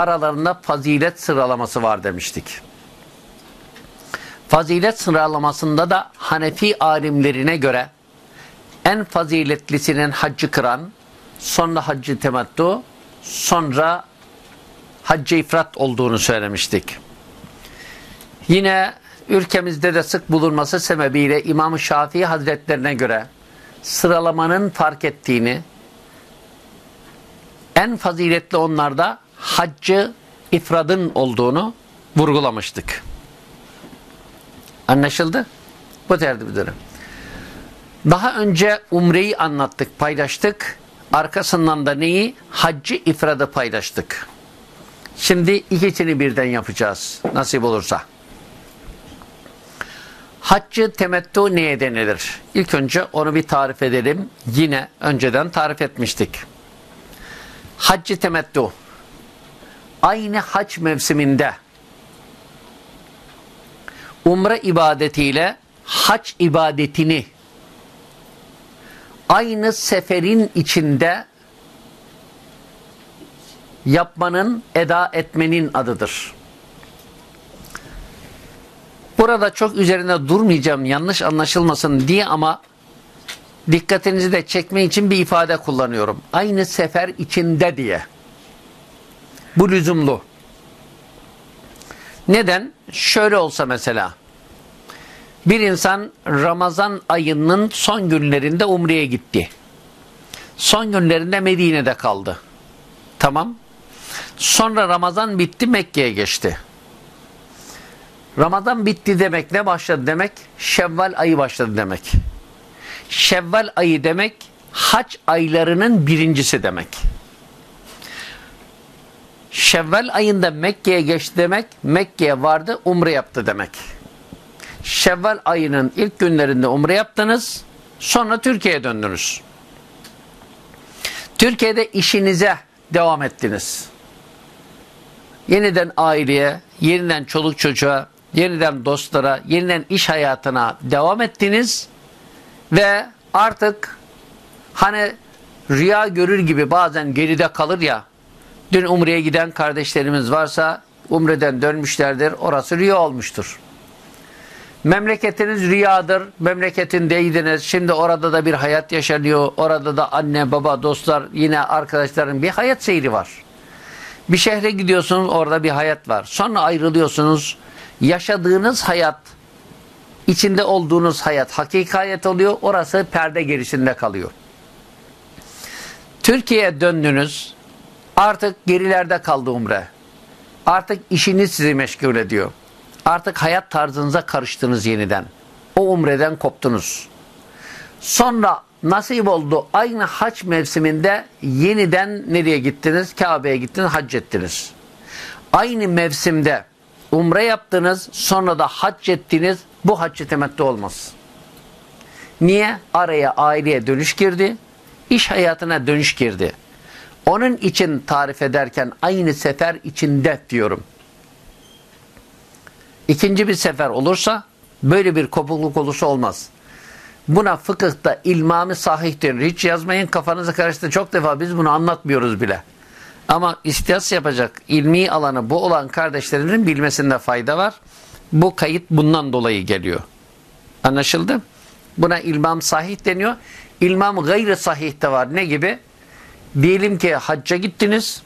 aralarında fazilet sıralaması var demiştik. Fazilet sıralamasında da Hanefi alimlerine göre en faziletlisinin haccı kıran, sonra haccı temattu, sonra haccı ifrat olduğunu söylemiştik. Yine ülkemizde de sık bulunması sebebiyle İmam-ı Şafii Hazretlerine göre sıralamanın fark ettiğini, en faziletli onlarda haccı ifradın olduğunu vurgulamıştık. Anlaşıldı? Bu tertipleri. Daha önce umreyi anlattık, paylaştık. Arkasından da neyi? Haccı ifradı paylaştık. Şimdi ikisini birden yapacağız. Nasip olursa. Haccı temettu neye denilir? İlk önce onu bir tarif edelim. Yine önceden tarif etmiştik. Haccı temettu aynı hac mevsiminde umre ibadetiyle hac ibadetini aynı seferin içinde yapmanın, eda etmenin adıdır. Burada çok üzerine durmayacağım yanlış anlaşılmasın diye ama dikkatinizi de çekme için bir ifade kullanıyorum. Aynı sefer içinde diye. Bu lüzumlu. Neden? Şöyle olsa mesela. Bir insan Ramazan ayının son günlerinde Umre'ye gitti. Son günlerinde Medine'de kaldı. Tamam. Sonra Ramazan bitti Mekke'ye geçti. Ramazan bitti demek ne başladı demek? Şevval ayı başladı demek. Şevval ayı demek hac aylarının birincisi demek. Şevval ayında Mekke'ye geçti demek, Mekke'ye vardı, umre yaptı demek. Şevval ayının ilk günlerinde umre yaptınız, sonra Türkiye'ye döndünüz. Türkiye'de işinize devam ettiniz. Yeniden aileye, yeniden çoluk çocuğa, yeniden dostlara, yeniden iş hayatına devam ettiniz ve artık hani rüya görür gibi bazen geride kalır ya dün Umre'ye giden kardeşlerimiz varsa Umre'den dönmüşlerdir. Orası rüya olmuştur. Memleketiniz rüyadır. Memleketindeydiniz. Şimdi orada da bir hayat yaşanıyor. Orada da anne, baba, dostlar, yine arkadaşların bir hayat seyri var. Bir şehre gidiyorsunuz orada bir hayat var. Sonra ayrılıyorsunuz. Yaşadığınız hayat, içinde olduğunuz hayat hakiki oluyor. Orası perde gerisinde kalıyor. Türkiye'ye döndünüz. Artık gerilerde kaldı umre. Artık işiniz sizi meşgul ediyor. Artık hayat tarzınıza karıştınız yeniden. O umreden koptunuz. Sonra nasip oldu aynı haç mevsiminde yeniden nereye gittiniz? Kabe'ye gittiniz, hac ettiniz. Aynı mevsimde umre yaptınız, sonra da hac ettiniz. Bu haccı temettü olmaz. Niye? Araya aileye dönüş girdi, iş hayatına dönüş girdi. Onun için tarif ederken aynı sefer içinde diyorum. İkinci bir sefer olursa böyle bir kopukluk olursa olmaz. Buna fıkıhta ilmami sahih denir. Hiç yazmayın kafanızı karıştı. Çok defa biz bunu anlatmıyoruz bile. Ama istiyas yapacak ilmi alanı bu olan kardeşlerinin bilmesinde fayda var. Bu kayıt bundan dolayı geliyor. Anlaşıldı? Buna ilmam sahih deniyor. İlmam gayri sahih de var. Ne gibi? Diyelim ki hacca gittiniz.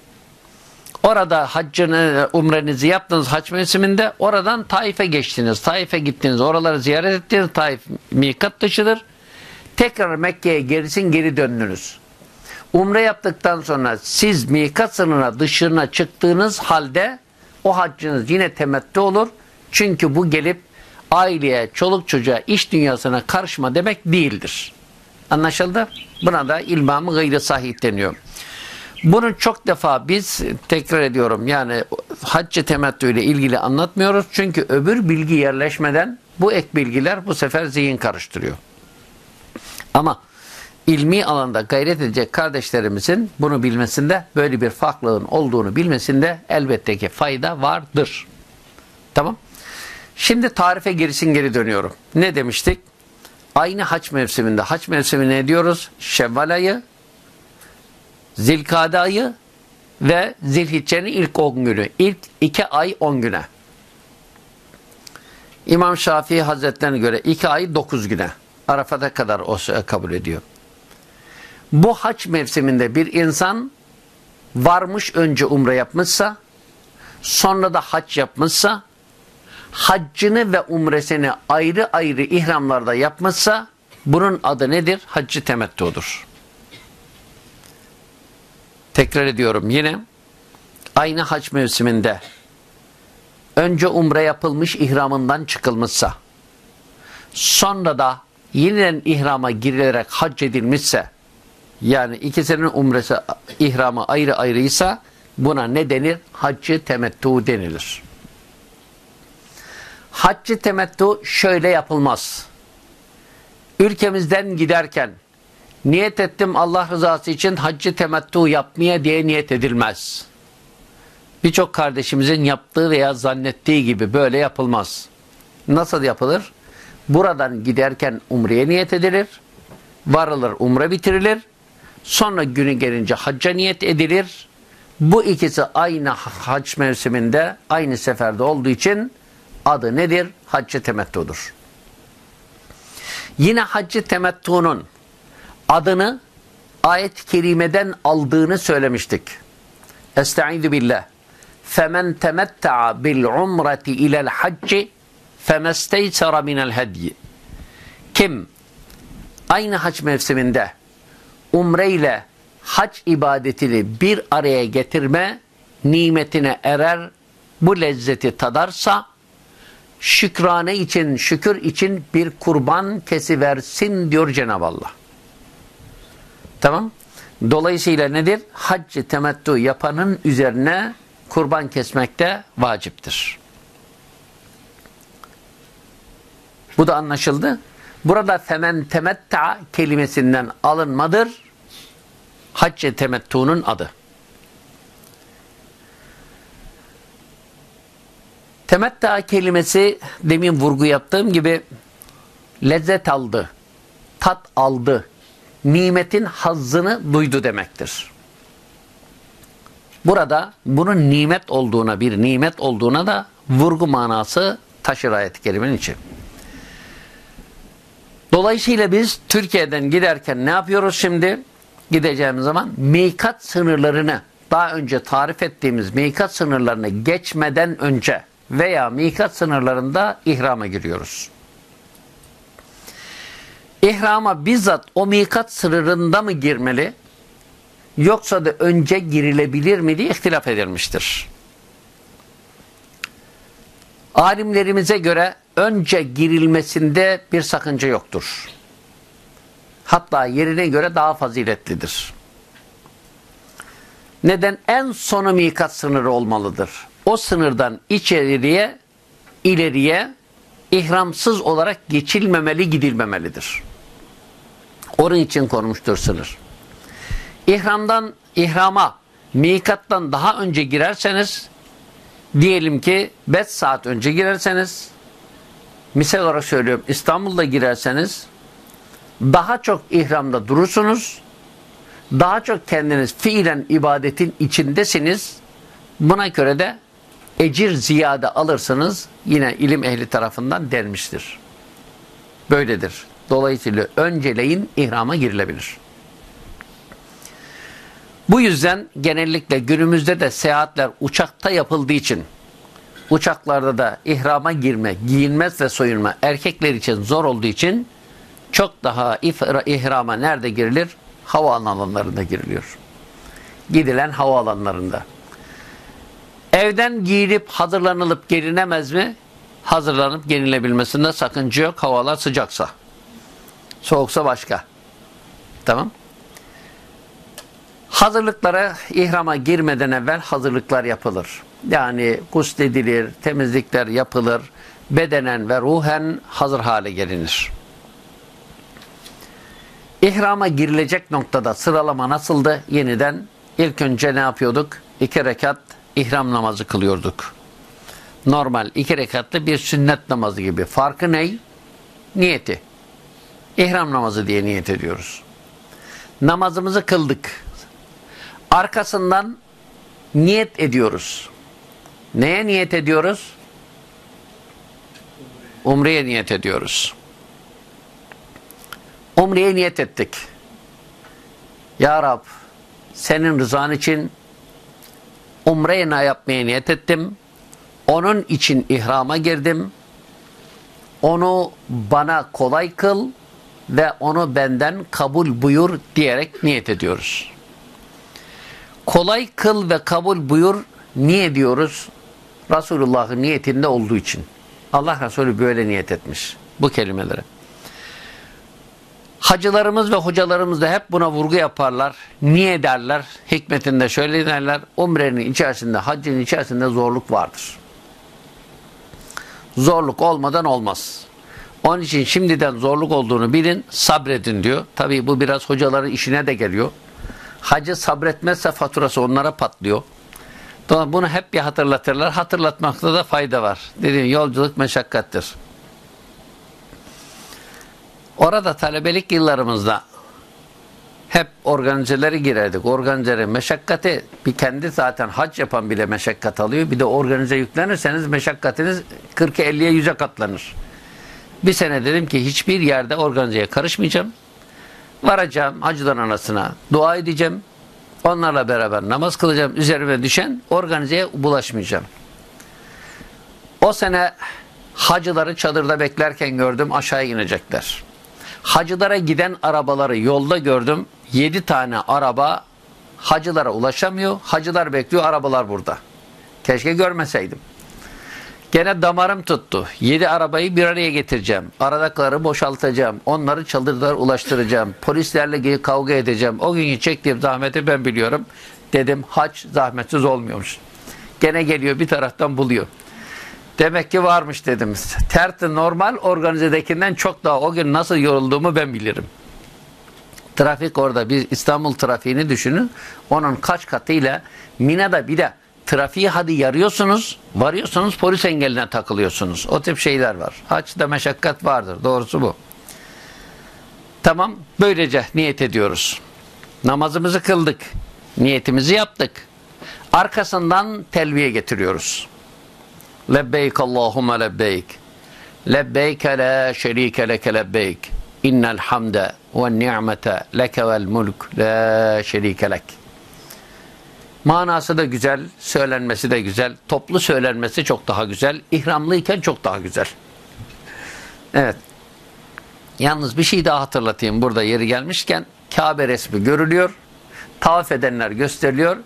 Orada haccını, umrenizi yaptınız hac mevsiminde. Oradan Taif'e geçtiniz. Taif'e gittiniz. Oraları ziyaret ettiniz. Taif mikat dışıdır. Tekrar Mekke'ye gerisin geri döndünüz. Umre yaptıktan sonra siz mikat sınırına dışına çıktığınız halde o haccınız yine temettü olur. Çünkü bu gelip aileye, çoluk çocuğa, iş dünyasına karışma demek değildir. Anlaşıldı? Buna da ilmamı gayri sahih deniyor. Bunu çok defa biz tekrar ediyorum yani haccı temettü ile ilgili anlatmıyoruz. Çünkü öbür bilgi yerleşmeden bu ek bilgiler bu sefer zihin karıştırıyor. Ama ilmi alanda gayret edecek kardeşlerimizin bunu bilmesinde böyle bir farklılığın olduğunu bilmesinde elbette ki fayda vardır. Tamam. Şimdi tarife gerisin geri dönüyorum. Ne demiştik? Aynı haç mevsiminde. Haç mevsimi ne diyoruz? Şevval ayı, Zilkade ayı ve Zilhicce'nin ilk 10 günü. ilk 2 ay 10 güne. İmam Şafii Hazretlerine göre 2 ay 9 güne. Arafat'a kadar o kabul ediyor. Bu haç mevsiminde bir insan varmış önce umre yapmışsa sonra da hac yapmışsa haccını ve umresini ayrı ayrı ihramlarda yapmışsa bunun adı nedir? Haccı temettudur. Tekrar ediyorum yine aynı hac mevsiminde önce umre yapılmış ihramından çıkılmışsa sonra da yeniden ihrama girilerek hac edilmişse yani ikisinin umresi ihramı ayrı ayrıysa buna ne denir? Haccı temettu denilir. Haccı temettu şöyle yapılmaz. Ülkemizden giderken niyet ettim Allah rızası için haccı temettu yapmaya diye niyet edilmez. Birçok kardeşimizin yaptığı veya zannettiği gibi böyle yapılmaz. Nasıl yapılır? Buradan giderken umreye niyet edilir. Varılır umre bitirilir. Sonra günü gelince hacca niyet edilir. Bu ikisi aynı hac mevsiminde aynı seferde olduğu için adı nedir? Haccı temettudur. Yine haccı temettunun adını ayet-i kerimeden aldığını söylemiştik. Estaizu billah. فَمَنْ تَمَتَّعَ بِالْعُمْرَةِ اِلَى الْحَجِّ فَمَسْتَيْسَرَ مِنَ الْهَدْيِ Kim aynı hac mevsiminde umre ile hac ibadetini bir araya getirme nimetine erer, bu lezzeti tadarsa şükrane için, şükür için bir kurban kesiversin diyor Cenab-ı Allah. Tamam. Dolayısıyla nedir? Haccı temettu yapanın üzerine kurban kesmek de vaciptir. Bu da anlaşıldı. Burada femen temetta kelimesinden alınmadır. Hacce temettu'nun adı. Temetta kelimesi demin vurgu yaptığım gibi lezzet aldı, tat aldı, nimetin hazzını duydu demektir. Burada bunun nimet olduğuna, bir nimet olduğuna da vurgu manası taşır ayet-i kerimenin için. Dolayısıyla biz Türkiye'den giderken ne yapıyoruz şimdi? Gideceğimiz zaman mikat sınırlarını daha önce tarif ettiğimiz mikat sınırlarını geçmeden önce veya mikat sınırlarında ihrama giriyoruz. İhrama bizzat o mikat sınırında mı girmeli? Yoksa da önce girilebilir mi diye ihtilaf edilmiştir. Alimlerimize göre önce girilmesinde bir sakınca yoktur. Hatta yerine göre daha faziletlidir. Neden? En sonu mikat sınırı olmalıdır. O sınırdan içeriye, ileriye ihramsız olarak geçilmemeli, gidilmemelidir. Onun için konmuştur sınır. İhramdan, ihrama, mikattan daha önce girerseniz, diyelim ki 5 saat önce girerseniz, misal olarak söylüyorum İstanbul'da girerseniz daha çok ihramda durursunuz. Daha çok kendiniz fiilen ibadetin içindesiniz. Buna göre de ecir ziyade alırsınız. Yine ilim ehli tarafından denmiştir. Böyledir. Dolayısıyla önceleyin ihrama girilebilir. Bu yüzden genellikle günümüzde de seyahatler uçakta yapıldığı için uçaklarda da ihrama girme, giyinmez ve soyunma erkekler için zor olduğu için çok daha ihrama nerede girilir? Havaalanlarında giriliyor. Gidilen havaalanlarında. Evden giyilip hazırlanılıp gelinemez mi? Hazırlanıp gelinebilmesinde sakınca yok. Havalar sıcaksa. Soğuksa başka. Tamam. Hazırlıklara ihrama girmeden evvel hazırlıklar yapılır. Yani gusledilir, temizlikler yapılır, bedenen ve ruhen hazır hale gelinir. İhrama girilecek noktada sıralama nasıldı? Yeniden ilk önce ne yapıyorduk? İki rekat ihram namazı kılıyorduk. Normal iki rekatlı bir sünnet namazı gibi. Farkı ne? Niyeti. İhram namazı diye niyet ediyoruz. Namazımızı kıldık. Arkasından niyet ediyoruz. Neye niyet ediyoruz? Umre'ye niyet ediyoruz. Umre'ye niyet ettik. Ya Rab senin rızan için umre yapmaya niyet ettim. Onun için ihrama girdim. Onu bana kolay kıl ve onu benden kabul buyur diyerek niyet ediyoruz. Kolay kıl ve kabul buyur niye diyoruz? Resulullah'ın niyetinde olduğu için. Allah Resulü böyle niyet etmiş bu kelimeleri. Hacılarımız ve hocalarımız da hep buna vurgu yaparlar. Niye derler? Hikmetinde şöyle derler. Umrenin içerisinde, haccın içerisinde zorluk vardır. Zorluk olmadan olmaz. Onun için şimdiden zorluk olduğunu bilin, sabredin diyor. Tabii bu biraz hocaların işine de geliyor. Hacı sabretmezse faturası onlara patlıyor. Bunu hep bir hatırlatırlar. Hatırlatmakta da fayda var. Dediğim yolculuk meşakkattir. Orada talebelik yıllarımızda hep organizeleri girerdik. Organizeleri meşakkati bir kendi zaten hac yapan bile meşakkat alıyor. Bir de organize yüklenirseniz meşakkatiniz 40'a 50'ye 100'e katlanır. Bir sene dedim ki hiçbir yerde organizeye karışmayacağım. Varacağım hacıdan anasına dua edeceğim. Onlarla beraber namaz kılacağım. Üzerime düşen organizeye bulaşmayacağım. O sene hacıları çadırda beklerken gördüm aşağı inecekler. Hacılara giden arabaları yolda gördüm. Yedi tane araba hacılara ulaşamıyor. Hacılar bekliyor arabalar burada. Keşke görmeseydim. Gene damarım tuttu. Yedi arabayı bir araya getireceğim. Aradakileri boşaltacağım. Onları çadırlara ulaştıracağım. Polislerle kavga edeceğim. O günkü çektiğim zahmeti ben biliyorum. Dedim haç zahmetsiz olmuyormuş. Gene geliyor bir taraftan buluyor. Demek ki varmış dedim. Terti normal organizedekinden çok daha o gün nasıl yorulduğumu ben bilirim. Trafik orada bir İstanbul trafiğini düşünün. Onun kaç katıyla Mina'da bir de trafiği hadi yarıyorsunuz, varıyorsunuz polis engeline takılıyorsunuz. O tip şeyler var. Haçta meşakkat vardır. Doğrusu bu. Tamam. Böylece niyet ediyoruz. Namazımızı kıldık. Niyetimizi yaptık. Arkasından telviye getiriyoruz. Allahümme lebbeyk. Lebbeyk la şerike leke lebbeyk. İnnel hamde ve ni'mete leke vel mulk la şerike lek. Manası da güzel, söylenmesi de güzel. Toplu söylenmesi çok daha güzel. İhramlıyken çok daha güzel. Evet. Yalnız bir şey daha hatırlatayım burada yeri gelmişken. Kabe resmi görülüyor. Tavaf edenler gösteriliyor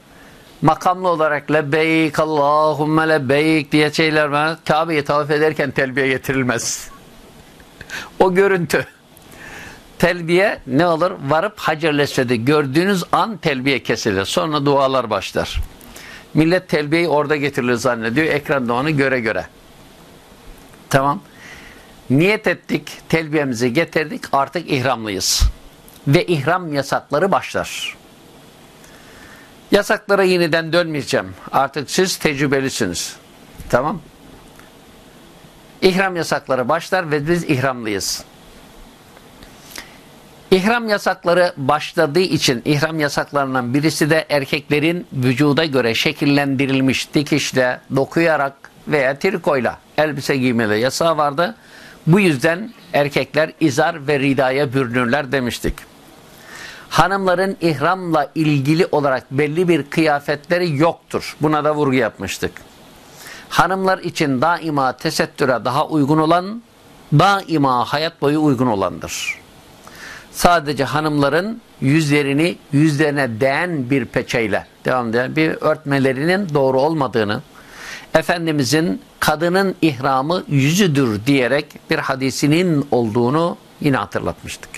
makamlı olarak lebbeyk Allahümme lebbeyk diye şeyler var. Kabe'yi tavaf ederken telbiye getirilmez. o görüntü. Telbiye ne olur? Varıp Hacer-i gördüğünüz an telbiye kesilir. Sonra dualar başlar. Millet telbiyeyi orada getirilir zannediyor. Ekranda onu göre göre. Tamam. Niyet ettik, telbiyemizi getirdik, artık ihramlıyız. Ve ihram yasakları başlar. Yasaklara yeniden dönmeyeceğim. Artık siz tecrübelisiniz. Tamam. İhram yasakları başlar ve biz ihramlıyız. İhram yasakları başladığı için ihram yasaklarından birisi de erkeklerin vücuda göre şekillendirilmiş dikişle, dokuyarak veya trikoyla elbise giymeli yasağı vardı. Bu yüzden erkekler izar ve ridaya bürünürler demiştik hanımların ihramla ilgili olarak belli bir kıyafetleri yoktur. Buna da vurgu yapmıştık. Hanımlar için daima tesettüre daha uygun olan, daima hayat boyu uygun olandır. Sadece hanımların yüzlerini yüzlerine değen bir peçeyle devam eden bir örtmelerinin doğru olmadığını, Efendimizin kadının ihramı yüzüdür diyerek bir hadisinin olduğunu yine hatırlatmıştık.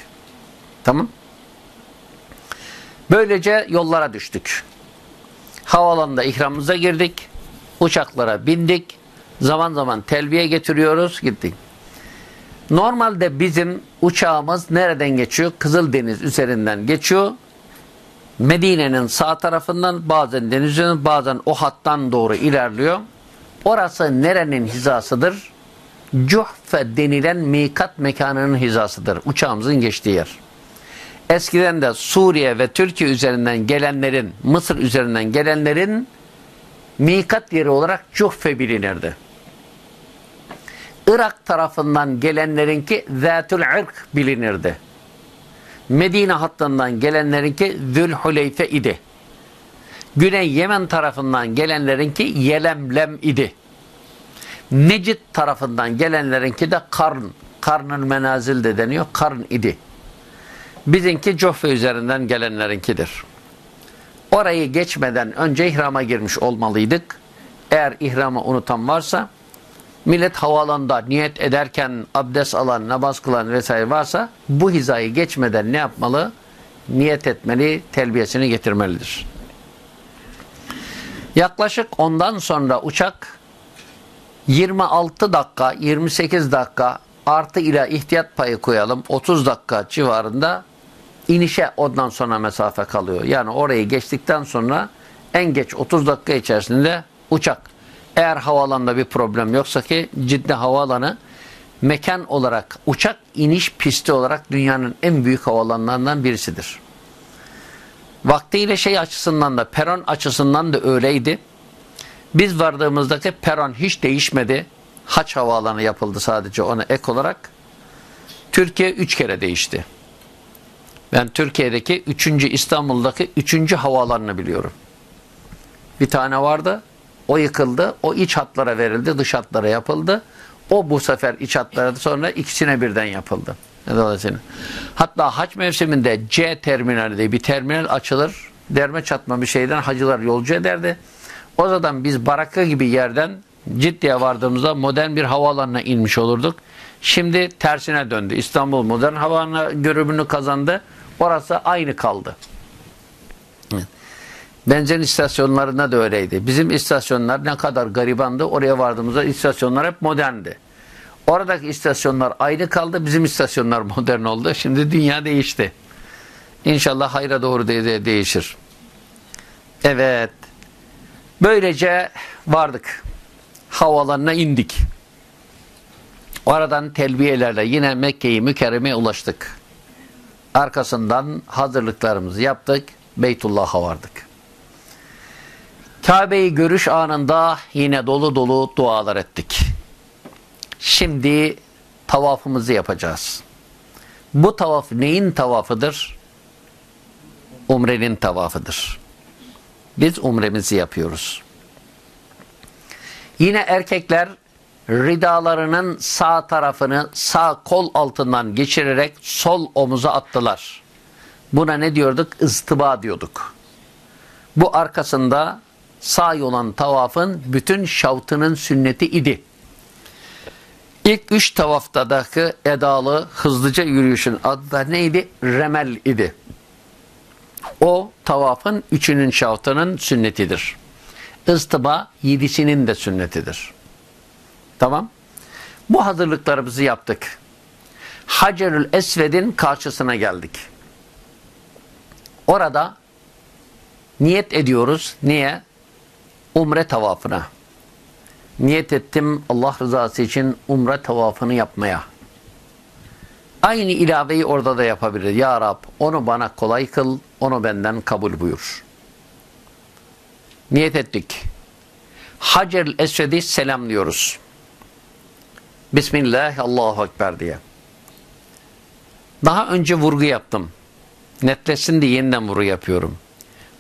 Tamam Böylece yollara düştük. Havalanında ihramımıza girdik. Uçaklara bindik. Zaman zaman telbiye getiriyoruz. Gittik. Normalde bizim uçağımız nereden geçiyor? Kızıldeniz üzerinden geçiyor. Medine'nin sağ tarafından bazen denizin bazen o hattan doğru ilerliyor. Orası nerenin hizasıdır? Cuhfe denilen mikat mekanının hizasıdır. Uçağımızın geçtiği yer. Eskiden de Suriye ve Türkiye üzerinden gelenlerin, Mısır üzerinden gelenlerin mikat yeri olarak Cuhfe bilinirdi. Irak tarafından gelenlerinki Zâtul Irk bilinirdi. Medine hattından gelenlerinki Zülhuleyfe idi. Güney Yemen tarafından gelenlerinki Yelemlem idi. Necid tarafından gelenlerinki de Karn, Karnın menazil de deniyor, Karn idi. Bizinki Cohfe üzerinden gelenlerinkidir. Orayı geçmeden önce ihrama girmiş olmalıydık. Eğer ihramı unutan varsa millet havalanda niyet ederken abdest alan, namaz kılan vesaire varsa bu hizayı geçmeden ne yapmalı? Niyet etmeli, telbiyesini getirmelidir. Yaklaşık ondan sonra uçak 26 dakika, 28 dakika artı ile ihtiyat payı koyalım 30 dakika civarında inişe ondan sonra mesafe kalıyor. Yani orayı geçtikten sonra en geç 30 dakika içerisinde uçak. Eğer havaalanında bir problem yoksa ki ciddi havaalanı mekan olarak uçak iniş pisti olarak dünyanın en büyük havaalanlarından birisidir. Vaktiyle şey açısından da peron açısından da öyleydi. Biz vardığımızdaki peron hiç değişmedi. Haç havaalanı yapıldı sadece ona ek olarak. Türkiye üç kere değişti. Ben Türkiye'deki 3. İstanbul'daki 3. havaalanını biliyorum. Bir tane vardı. O yıkıldı. O iç hatlara verildi. Dış hatlara yapıldı. O bu sefer iç hatlara sonra ikisine birden yapıldı. Dolayısıyla. Hatta haç mevsiminde C terminali diye bir terminal açılır. Derme çatma bir şeyden hacılar yolcu ederdi. O zaman biz Baraka gibi yerden Ciddi'ye vardığımızda modern bir havaalanına inmiş olurduk. Şimdi tersine döndü. İstanbul modern havaalanı görünümünü kazandı. Orası aynı kaldı. Benzin istasyonlarında da öyleydi. Bizim istasyonlar ne kadar garibandı oraya vardığımızda istasyonlar hep moderndi. Oradaki istasyonlar aynı kaldı. Bizim istasyonlar modern oldu. Şimdi dünya değişti. İnşallah hayra doğru de değişir. Evet. Böylece vardık. Havalarına indik. Oradan telbiyelerle yine Mekke'yi mükerremeye ulaştık. Arkasından hazırlıklarımızı yaptık. Beytullah'a vardık. Kabe'yi görüş anında yine dolu dolu dualar ettik. Şimdi tavafımızı yapacağız. Bu tavaf neyin tavafıdır? Umrenin tavafıdır. Biz umremizi yapıyoruz. Yine erkekler ridalarının sağ tarafını sağ kol altından geçirerek sol omuza attılar. Buna ne diyorduk? Istıba diyorduk. Bu arkasında sağ olan tavafın bütün şavtının sünneti idi. İlk üç tavaftadaki edalı hızlıca yürüyüşün adı da neydi? Remel idi. O tavafın üçünün şavtının sünnetidir. Istıba yedisinin de sünnetidir. Tamam. Bu hazırlıklarımızı yaptık. Hacerül Esved'in karşısına geldik. Orada niyet ediyoruz. Niye? Umre tavafına. Niyet ettim Allah rızası için umre tavafını yapmaya. Aynı ilaveyi orada da yapabilir. Ya Rab onu bana kolay kıl, onu benden kabul buyur. Niyet ettik. Hacer-i Esved'i selamlıyoruz. Bismillah, Allahu Ekber diye. Daha önce vurgu yaptım. Netleşsin diye yeniden vurgu yapıyorum.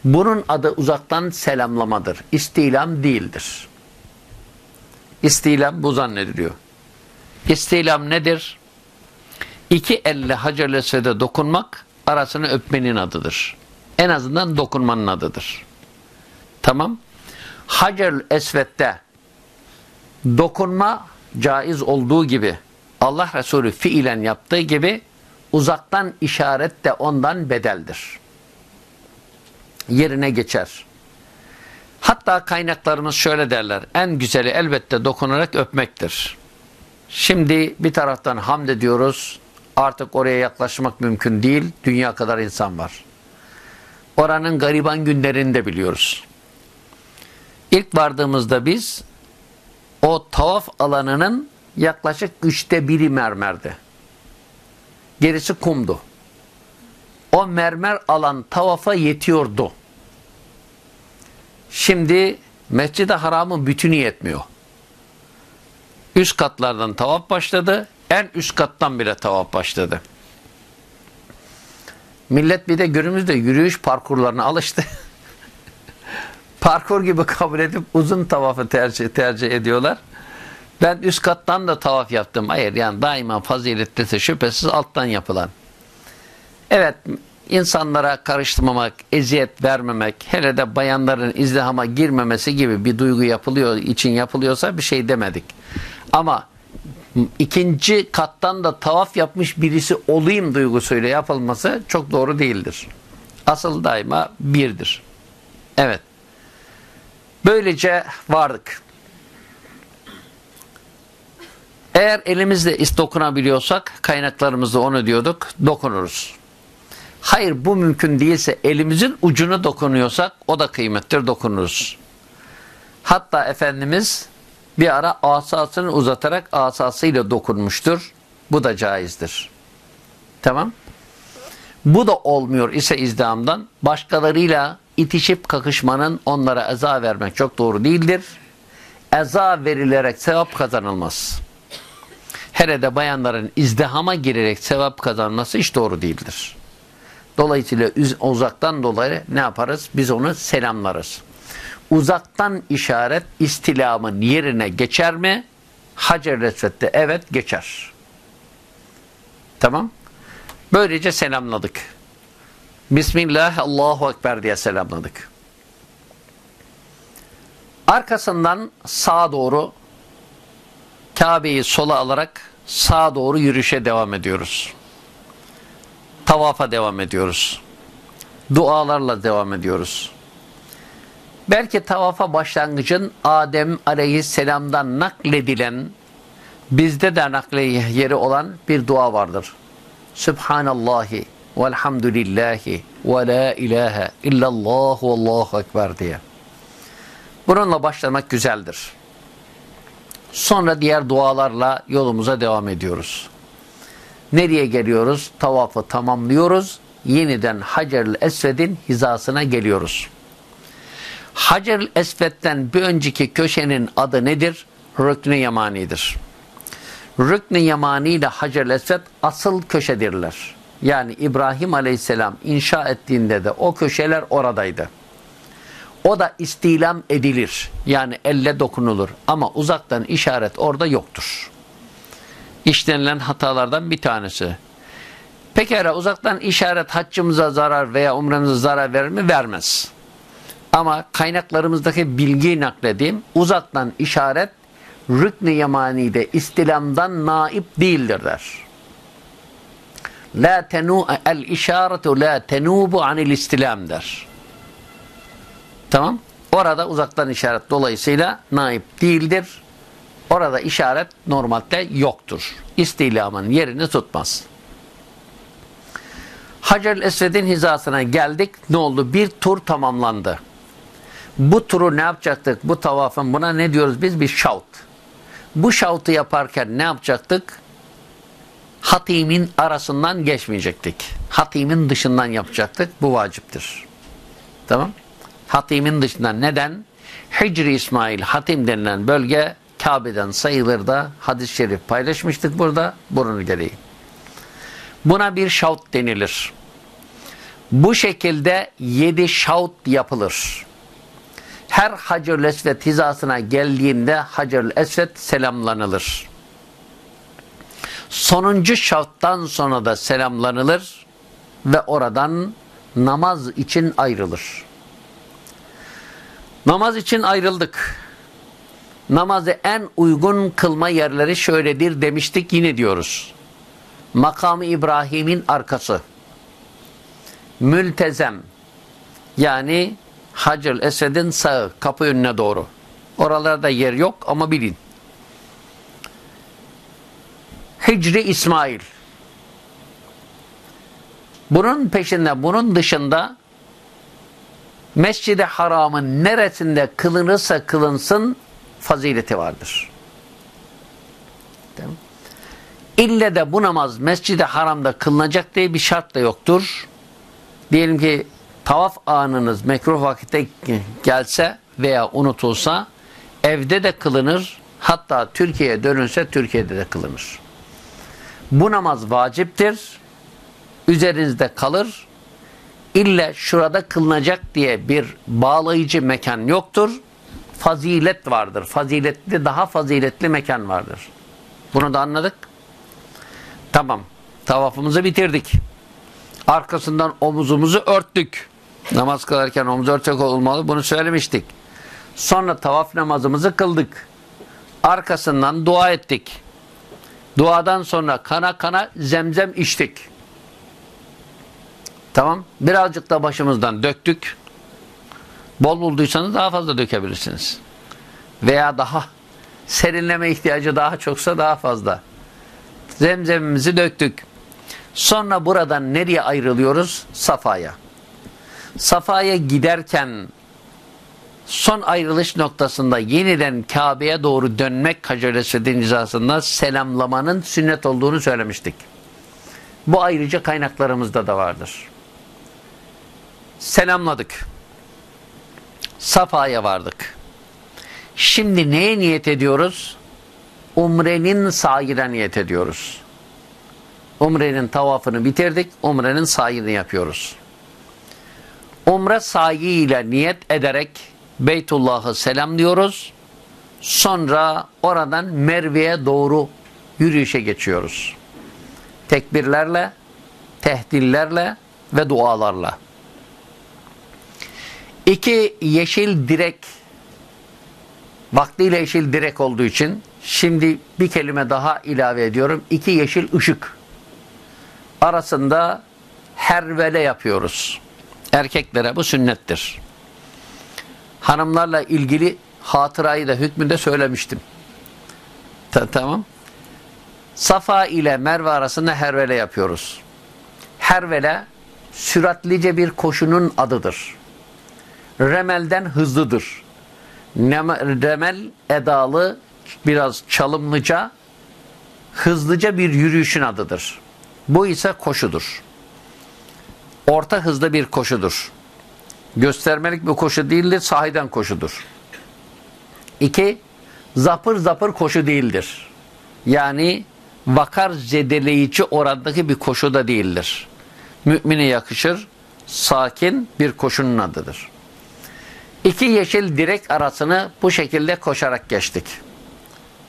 Bunun adı uzaktan selamlamadır. İstilam değildir. İstilam bu zannediliyor. İstilam nedir? İki elle Hacer-i dokunmak arasını öpmenin adıdır. En azından dokunmanın adıdır. Tamam. Hacer-i dokunma caiz olduğu gibi Allah Resulü fiilen yaptığı gibi uzaktan işaret de ondan bedeldir. Yerine geçer. Hatta kaynaklarımız şöyle derler. En güzeli elbette dokunarak öpmektir. Şimdi bir taraftan hamd ediyoruz. Artık oraya yaklaşmak mümkün değil. Dünya kadar insan var. Oranın gariban günlerini de biliyoruz. İlk vardığımızda biz o tavaf alanının yaklaşık üçte biri mermerdi. Gerisi kumdu. O mermer alan tavafa yetiyordu. Şimdi Mescid-i Haram'ın bütünü yetmiyor. Üst katlardan tavaf başladı. En üst kattan bile tavaf başladı. Millet bir de günümüzde yürüyüş parkurlarına alıştı. Parkur gibi kabul edip uzun tavafı tercih, tercih ediyorlar. Ben üst kattan da tavaf yaptım. Hayır yani daima faziletlisi şüphesiz alttan yapılan. Evet insanlara karıştırmamak, eziyet vermemek, hele de bayanların izdihama girmemesi gibi bir duygu yapılıyor için yapılıyorsa bir şey demedik. Ama ikinci kattan da tavaf yapmış birisi olayım duygusuyla yapılması çok doğru değildir. Asıl daima birdir. Evet. Böylece vardık. Eğer elimizle dokunabiliyorsak kaynaklarımızda onu diyorduk dokunuruz. Hayır bu mümkün değilse elimizin ucunu dokunuyorsak o da kıymettir dokunuruz. Hatta Efendimiz bir ara asasını uzatarak asasıyla dokunmuştur. Bu da caizdir. Tamam. Bu da olmuyor ise izdihamdan başkalarıyla itişip kakışmanın onlara eza vermek çok doğru değildir. Eza verilerek sevap kazanılmaz. Hele de bayanların izdihama girerek sevap kazanması hiç doğru değildir. Dolayısıyla uzaktan dolayı ne yaparız? Biz onu selamlarız. Uzaktan işaret istilamın yerine geçer mi? Hacer Resvet'te evet geçer. Tamam. Böylece selamladık. Bismillah, Allahu Ekber diye selamladık. Arkasından sağa doğru Kabe'yi sola alarak sağa doğru yürüyüşe devam ediyoruz. Tavafa devam ediyoruz. Dualarla devam ediyoruz. Belki tavafa başlangıcın Adem aleyhisselamdan nakledilen bizde de nakle yeri olan bir dua vardır. Subhanallahi velhamdülillahi ve la ilahe illallah ve allahu ekber diye. Bununla başlamak güzeldir. Sonra diğer dualarla yolumuza devam ediyoruz. Nereye geliyoruz? Tavafı tamamlıyoruz. Yeniden Hacer-ül Esved'in hizasına geliyoruz. Hacer-ül Esved'den bir önceki köşenin adı nedir? Rükn-i Yamani'dir. Rükn-i Yamani ile Hacer-ül Esved asıl köşedirler. Yani İbrahim Aleyhisselam inşa ettiğinde de o köşeler oradaydı. O da istilam edilir. Yani elle dokunulur. Ama uzaktan işaret orada yoktur. İşlenilen hatalardan bir tanesi. Pekala uzaktan işaret haccımıza zarar veya umremize zarar verir mi? Vermez. Ama kaynaklarımızdaki bilgiyi nakledeyim. Uzaktan işaret rükn-i yemani'de istilamdan naip değildir der. La tenu el işaretu la tenubu anil istilam der. Tamam. Orada uzaktan işaret dolayısıyla naip değildir. Orada işaret normalde yoktur. İstilamın yerini tutmaz. Hacer Esved'in hizasına geldik. Ne oldu? Bir tur tamamlandı. Bu turu ne yapacaktık? Bu tavafın buna ne diyoruz biz? Bir şaut. Bu şautu yaparken ne yapacaktık? Hatimin arasından geçmeyecektik. Hatimin dışından yapacaktık. Bu vaciptir. Tamam Hatimin dışından. Neden? Hicri İsmail Hatim denilen bölge Kabe'den sayılır da hadis-i şerif paylaşmıştık burada. Bunun gereği. Buna bir şaut denilir. Bu şekilde yedi şaut yapılır. Her Hacer-ül Esved hizasına geldiğinde Hacer-ül Esved selamlanılır. Sonuncu şauttan sonra da selamlanılır ve oradan namaz için ayrılır. Namaz için ayrıldık. Namazı en uygun kılma yerleri şöyledir demiştik yine diyoruz. Makamı İbrahim'in arkası. Mültezem. Yani Hacer Esed'in sağı kapı önüne doğru. Oralarda yer yok ama bilin. Hicri İsmail. Bunun peşinde, bunun dışında Mescid-i Haram'ın neresinde kılınırsa kılınsın fazileti vardır. İlle de bu namaz Mescid-i Haram'da kılınacak diye bir şart da yoktur. Diyelim ki tavaf anınız mekruh vakitte gelse veya unutulsa evde de kılınır. Hatta Türkiye'ye dönülse Türkiye'de de kılınır. Bu namaz vaciptir. Üzerinizde kalır. İlle şurada kılınacak diye bir bağlayıcı mekan yoktur. Fazilet vardır. Faziletli daha faziletli mekan vardır. Bunu da anladık. Tamam. Tavafımızı bitirdik. Arkasından omuzumuzu örttük. Namaz kılarken omuz örtük olmalı. Bunu söylemiştik. Sonra tavaf namazımızı kıldık. Arkasından dua ettik. Duadan sonra kana kana zemzem içtik. Tamam. Birazcık da başımızdan döktük. Bol bulduysanız daha fazla dökebilirsiniz. Veya daha serinleme ihtiyacı daha çoksa daha fazla. Zemzemimizi döktük. Sonra buradan nereye ayrılıyoruz? Safa'ya. Safa'ya giderken son ayrılış noktasında yeniden Kabe'ye doğru dönmek Hacer Esved'in hizasında selamlamanın sünnet olduğunu söylemiştik. Bu ayrıca kaynaklarımızda da vardır. Selamladık. Safa'ya vardık. Şimdi neye niyet ediyoruz? Umrenin sahile niyet ediyoruz. Umrenin tavafını bitirdik. Umrenin sahilini yapıyoruz. Umre sahiyle niyet ederek Beytullah'ı selamlıyoruz. Sonra oradan Merve'ye doğru yürüyüşe geçiyoruz. Tekbirlerle, tehdillerle ve dualarla. İki yeşil direk vaktiyle yeşil direk olduğu için şimdi bir kelime daha ilave ediyorum. İki yeşil ışık arasında hervele yapıyoruz. Erkeklere bu sünnettir. Hanımlarla ilgili hatırayı da hükmünde söylemiştim. Ta tamam. Safa ile Merve arasında hervele yapıyoruz. Hervele süratlice bir koşunun adıdır. Remelden hızlıdır. Remel edalı biraz çalımlıca hızlıca bir yürüyüşün adıdır. Bu ise koşudur. Orta hızda bir koşudur. Göstermelik bir koşu değildir, sahiden koşudur. İki, zapır zapır koşu değildir. Yani vakar zedeleyici orandaki bir koşu da değildir. Mümine yakışır, sakin bir koşunun adıdır. İki yeşil direk arasını bu şekilde koşarak geçtik.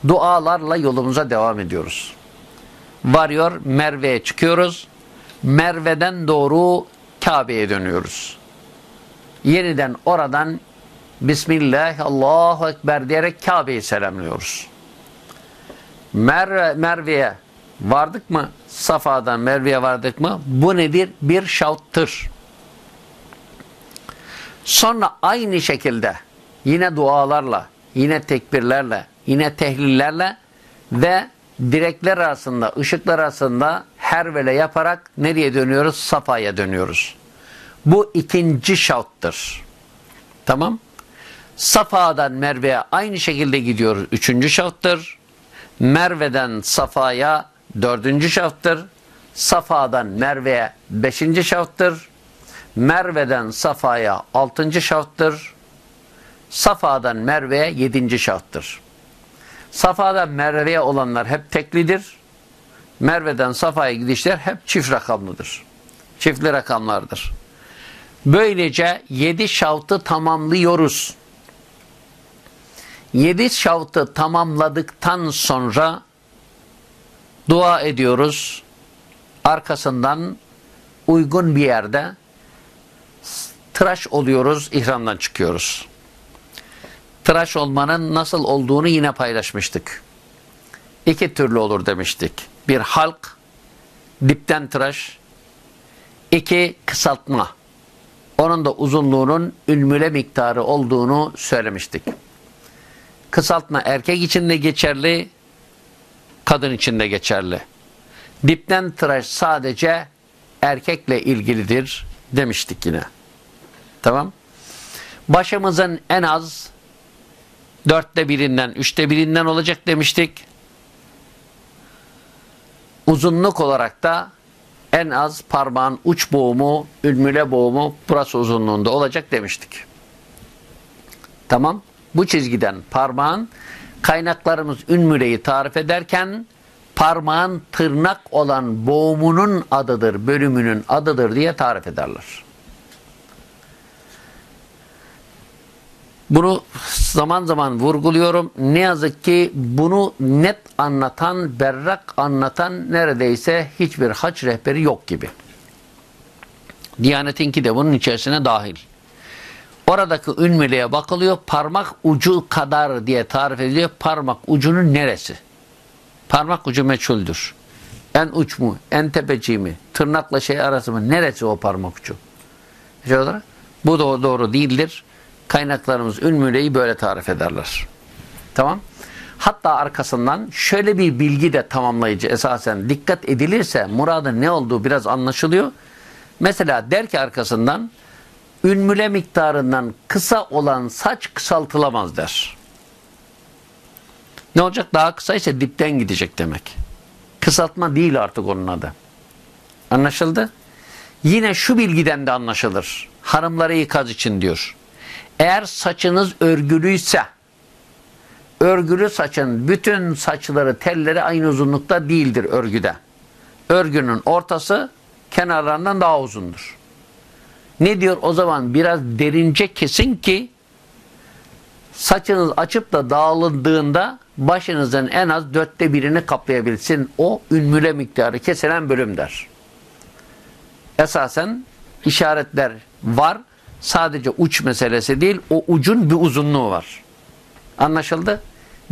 Dualarla yolumuza devam ediyoruz. Varıyor Merve'ye çıkıyoruz. Merve'den doğru Kabe'ye dönüyoruz. Yeniden oradan Bismillah, Allahu Ekber diyerek Kabe'yi selamlıyoruz. Mer Merve'ye vardık mı? Safa'dan Merve'ye vardık mı? Bu nedir? Bir şavttır. Sonra aynı şekilde yine dualarla, yine tekbirlerle, yine tehlillerle ve direkler arasında, ışıklar arasında hervele yaparak nereye dönüyoruz? Safa'ya dönüyoruz. Bu ikinci şavttır. Tamam. Safa'dan Merve'ye aynı şekilde gidiyoruz. Üçüncü şavttır. Merve'den Safa'ya dördüncü şavttır. Safa'dan Merve'ye beşinci şavttır. Merve'den Safa'ya altıncı şavttır. Safa'dan Merve'ye yedinci şavttır. Safa'dan Merve'ye olanlar hep teklidir. Merve'den Safa'ya gidişler hep çift rakamlıdır. Çiftli rakamlardır. Böylece yedi şavtı tamamlıyoruz. Yedi şavtı tamamladıktan sonra dua ediyoruz. Arkasından uygun bir yerde tıraş oluyoruz, ihramdan çıkıyoruz. Tıraş olmanın nasıl olduğunu yine paylaşmıştık. İki türlü olur demiştik. Bir halk, dipten tıraş. iki kısaltma. Onun da uzunluğunun ülmüle miktarı olduğunu söylemiştik. Kısaltma erkek için de geçerli, kadın için de geçerli. Dipten tıraş sadece erkekle ilgilidir demiştik yine. Tamam. Başımızın en az dörtte birinden, üçte birinden olacak demiştik. Uzunluk olarak da en az parmağın uç boğumu, ülmüle boğumu burası uzunluğunda olacak demiştik. Tamam. Bu çizgiden parmağın kaynaklarımız ünmüleyi tarif ederken parmağın tırnak olan boğumunun adıdır, bölümünün adıdır diye tarif ederler. Bunu zaman zaman vurguluyorum. Ne yazık ki bunu net anlatan, berrak anlatan neredeyse hiçbir haç rehberi yok gibi. Diyanetinki de bunun içerisine dahil. Oradaki ünmüleye bakılıyor. Parmak ucu kadar diye tarif ediliyor. Parmak ucunun neresi? Parmak ucu meçhuldür. En uç mu? En tepeci mi? Tırnakla şey arası mı? Neresi o parmak ucu? Şey olarak, bu da doğru değildir. Kaynaklarımız ünmüleyi böyle tarif ederler. Tamam. Hatta arkasından şöyle bir bilgi de tamamlayıcı esasen dikkat edilirse muradın ne olduğu biraz anlaşılıyor. Mesela der ki arkasından ünmüle miktarından kısa olan saç kısaltılamaz der. Ne olacak? Daha kısa ise dipten gidecek demek. Kısaltma değil artık onun adı. Anlaşıldı? Yine şu bilgiden de anlaşılır. Hanımları ikaz için diyor. Eğer saçınız örgülüyse örgülü saçın bütün saçları, telleri aynı uzunlukta değildir örgüde. Örgünün ortası kenarlarından daha uzundur. Ne diyor o zaman biraz derince kesin ki saçınız açıp da dağıldığında başınızın en az dörtte birini kaplayabilsin. O ünmüle miktarı kesilen bölüm der. Esasen işaretler var. Sadece uç meselesi değil, o ucun bir uzunluğu var. Anlaşıldı?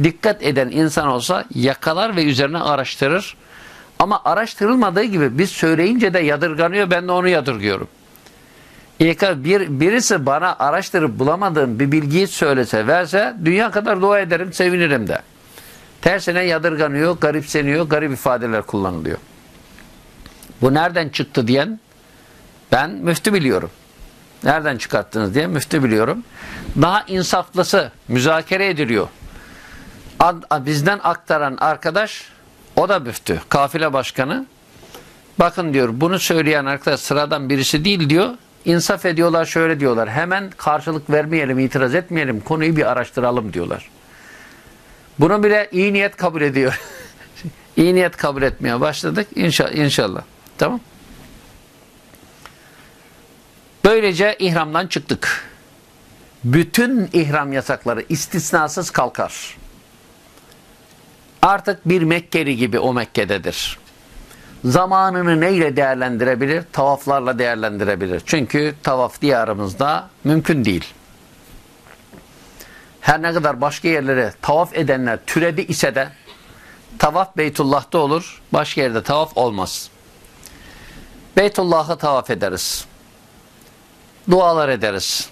Dikkat eden insan olsa yakalar ve üzerine araştırır. Ama araştırılmadığı gibi biz söyleyince de yadırganıyor, ben de onu yadırgıyorum. Bir, birisi bana araştırıp bulamadığım bir bilgiyi söylese, verse dünya kadar dua ederim, sevinirim de. Tersine yadırganıyor, garipseniyor, garip ifadeler kullanılıyor. Bu nereden çıktı diyen ben müftü biliyorum. Nereden çıkarttınız diye müftü biliyorum. Daha insaflısı müzakere ediliyor. Ad, bizden aktaran arkadaş o da müftü. Kafile başkanı. Bakın diyor bunu söyleyen arkadaş sıradan birisi değil diyor. İnsaf ediyorlar şöyle diyorlar. Hemen karşılık vermeyelim, itiraz etmeyelim. Konuyu bir araştıralım diyorlar. Bunu bile iyi niyet kabul ediyor. İyi niyet kabul etmeye başladık. İnşallah. inşallah. Tamam. Böylece ihramdan çıktık. Bütün ihram yasakları istisnasız kalkar. Artık bir Mekkeli gibi o Mekke'dedir. Zamanını neyle değerlendirebilir? Tavaflarla değerlendirebilir. Çünkü tavaf diyarımızda mümkün değil. Her ne kadar başka yerlere tavaf edenler türedi ise de tavaf Beytullah'ta olur, başka yerde tavaf olmaz. Beytullah'ı tavaf ederiz. Dualar ederiz.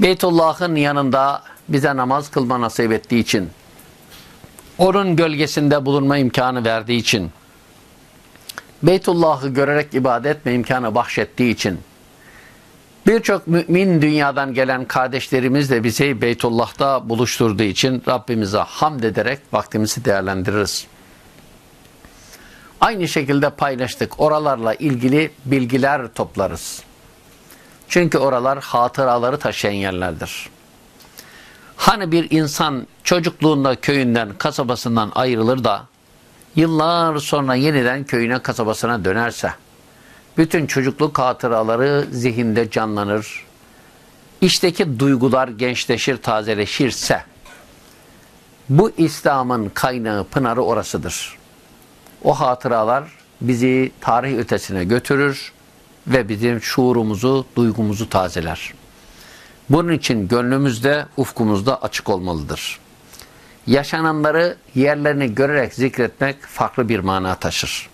Beytullah'ın yanında bize namaz kılma nasip ettiği için, onun gölgesinde bulunma imkanı verdiği için, Beytullah'ı görerek ibadet etme imkanı bahşettiği için, birçok mümin dünyadan gelen kardeşlerimiz de bizi Beytullah'ta buluşturduğu için Rabbimize hamd ederek vaktimizi değerlendiririz. Aynı şekilde paylaştık. Oralarla ilgili bilgiler toplarız. Çünkü oralar hatıraları taşıyan yerlerdir. Hani bir insan çocukluğunda köyünden, kasabasından ayrılır da yıllar sonra yeniden köyüne, kasabasına dönerse bütün çocukluk hatıraları zihinde canlanır. İçteki duygular gençleşir, tazeleşirse bu İslam'ın kaynağı, pınarı orasıdır. O hatıralar bizi tarih ötesine götürür ve bizim şuurumuzu, duygumuzu tazeler. Bunun için gönlümüzde, ufkumuzda açık olmalıdır. Yaşananları yerlerini görerek zikretmek farklı bir mana taşır.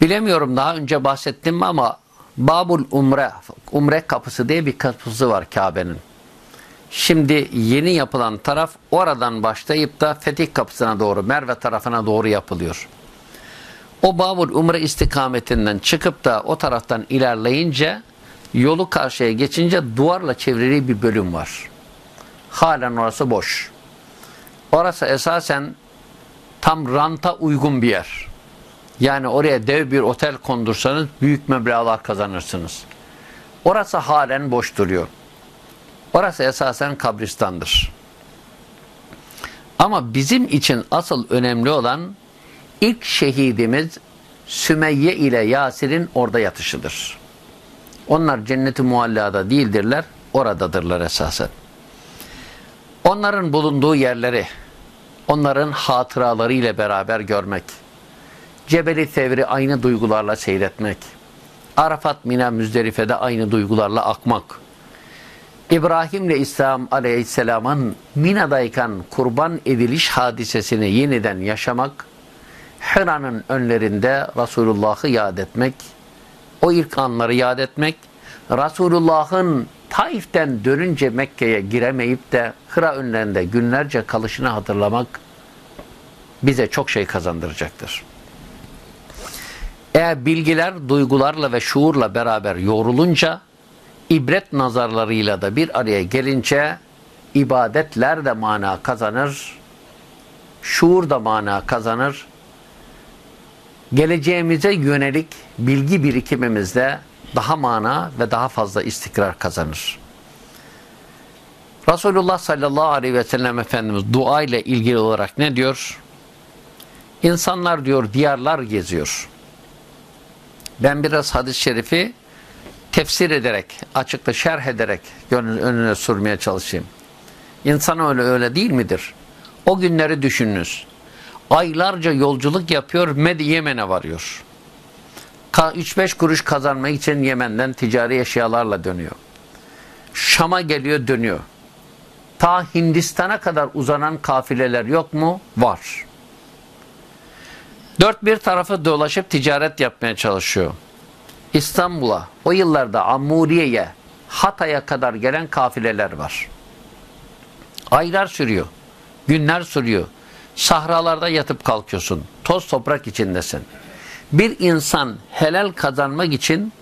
Bilemiyorum daha önce bahsettim mi ama Babul Umre, Umre kapısı diye bir kapısı var Kabe'nin. Şimdi yeni yapılan taraf oradan başlayıp da Fetih kapısına doğru, Merve tarafına doğru yapılıyor. O Babul Umre istikametinden çıkıp da o taraftan ilerleyince yolu karşıya geçince duvarla çevrili bir bölüm var. Halen orası boş. Orası esasen tam ranta uygun bir yer. Yani oraya dev bir otel kondursanız büyük meblağlar kazanırsınız. Orası halen boş duruyor. Orası esasen kabristandır. Ama bizim için asıl önemli olan ilk şehidimiz Sümeyye ile Yasir'in orada yatışıdır. Onlar cenneti muallada değildirler, oradadırlar esasen. Onların bulunduğu yerleri, onların hatıraları ile beraber görmek, Cebeli Sevri aynı duygularla seyretmek, Arafat, Mina, Müzdelife'de aynı duygularla akmak, İbrahim ile İslam Aleyhisselam'ın Mina'dayken kurban ediliş hadisesini yeniden yaşamak, Hira'nın önlerinde Resulullah'ı yad etmek, o ilk anları yad etmek, Resulullah'ın Taif'ten dönünce Mekke'ye giremeyip de Hıra önlerinde günlerce kalışını hatırlamak bize çok şey kazandıracaktır. Eğer bilgiler duygularla ve şuurla beraber yoğrulunca, ibret nazarlarıyla da bir araya gelince ibadetler de mana kazanır, şuur da mana kazanır, geleceğimize yönelik bilgi birikimimizde daha mana ve daha fazla istikrar kazanır. Resulullah sallallahu aleyhi ve sellem Efendimiz dua ile ilgili olarak ne diyor? İnsanlar diyor diyarlar geziyor. Ben biraz hadis-i şerifi tefsir ederek, açıkta şerh ederek önüne sürmeye çalışayım. İnsan öyle öyle değil midir? O günleri düşününüz. Aylarca yolculuk yapıyor, Med Yemen'e varıyor. 3-5 kuruş kazanmak için Yemen'den ticari eşyalarla dönüyor. Şam'a geliyor dönüyor. Ta Hindistan'a kadar uzanan kafileler yok mu? Var. Dört bir tarafı dolaşıp ticaret yapmaya çalışıyor. İstanbul'a, o yıllarda Amuriye'ye, Hatay'a kadar gelen kafileler var. Aylar sürüyor. Günler sürüyor. Sahralarda yatıp kalkıyorsun. Toz toprak içindesin. Bir insan helal kazanmak için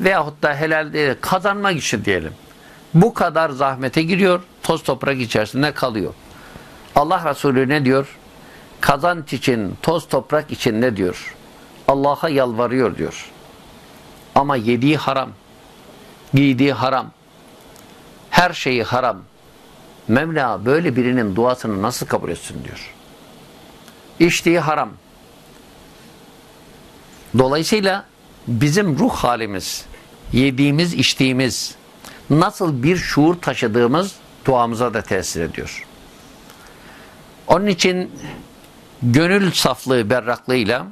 veyahut da helal değil, kazanmak için diyelim. Bu kadar zahmete giriyor. Toz toprak içerisinde kalıyor. Allah Resulü ne diyor? Kazanç için, toz toprak için ne diyor? Allah'a yalvarıyor diyor. Ama yediği haram, giydiği haram, her şeyi haram. Mevla böyle birinin duasını nasıl kabul etsin diyor. İçtiği haram. Dolayısıyla bizim ruh halimiz, yediğimiz, içtiğimiz, nasıl bir şuur taşıdığımız duamıza da tesir ediyor. Onun için gönül saflığı, berraklığıyla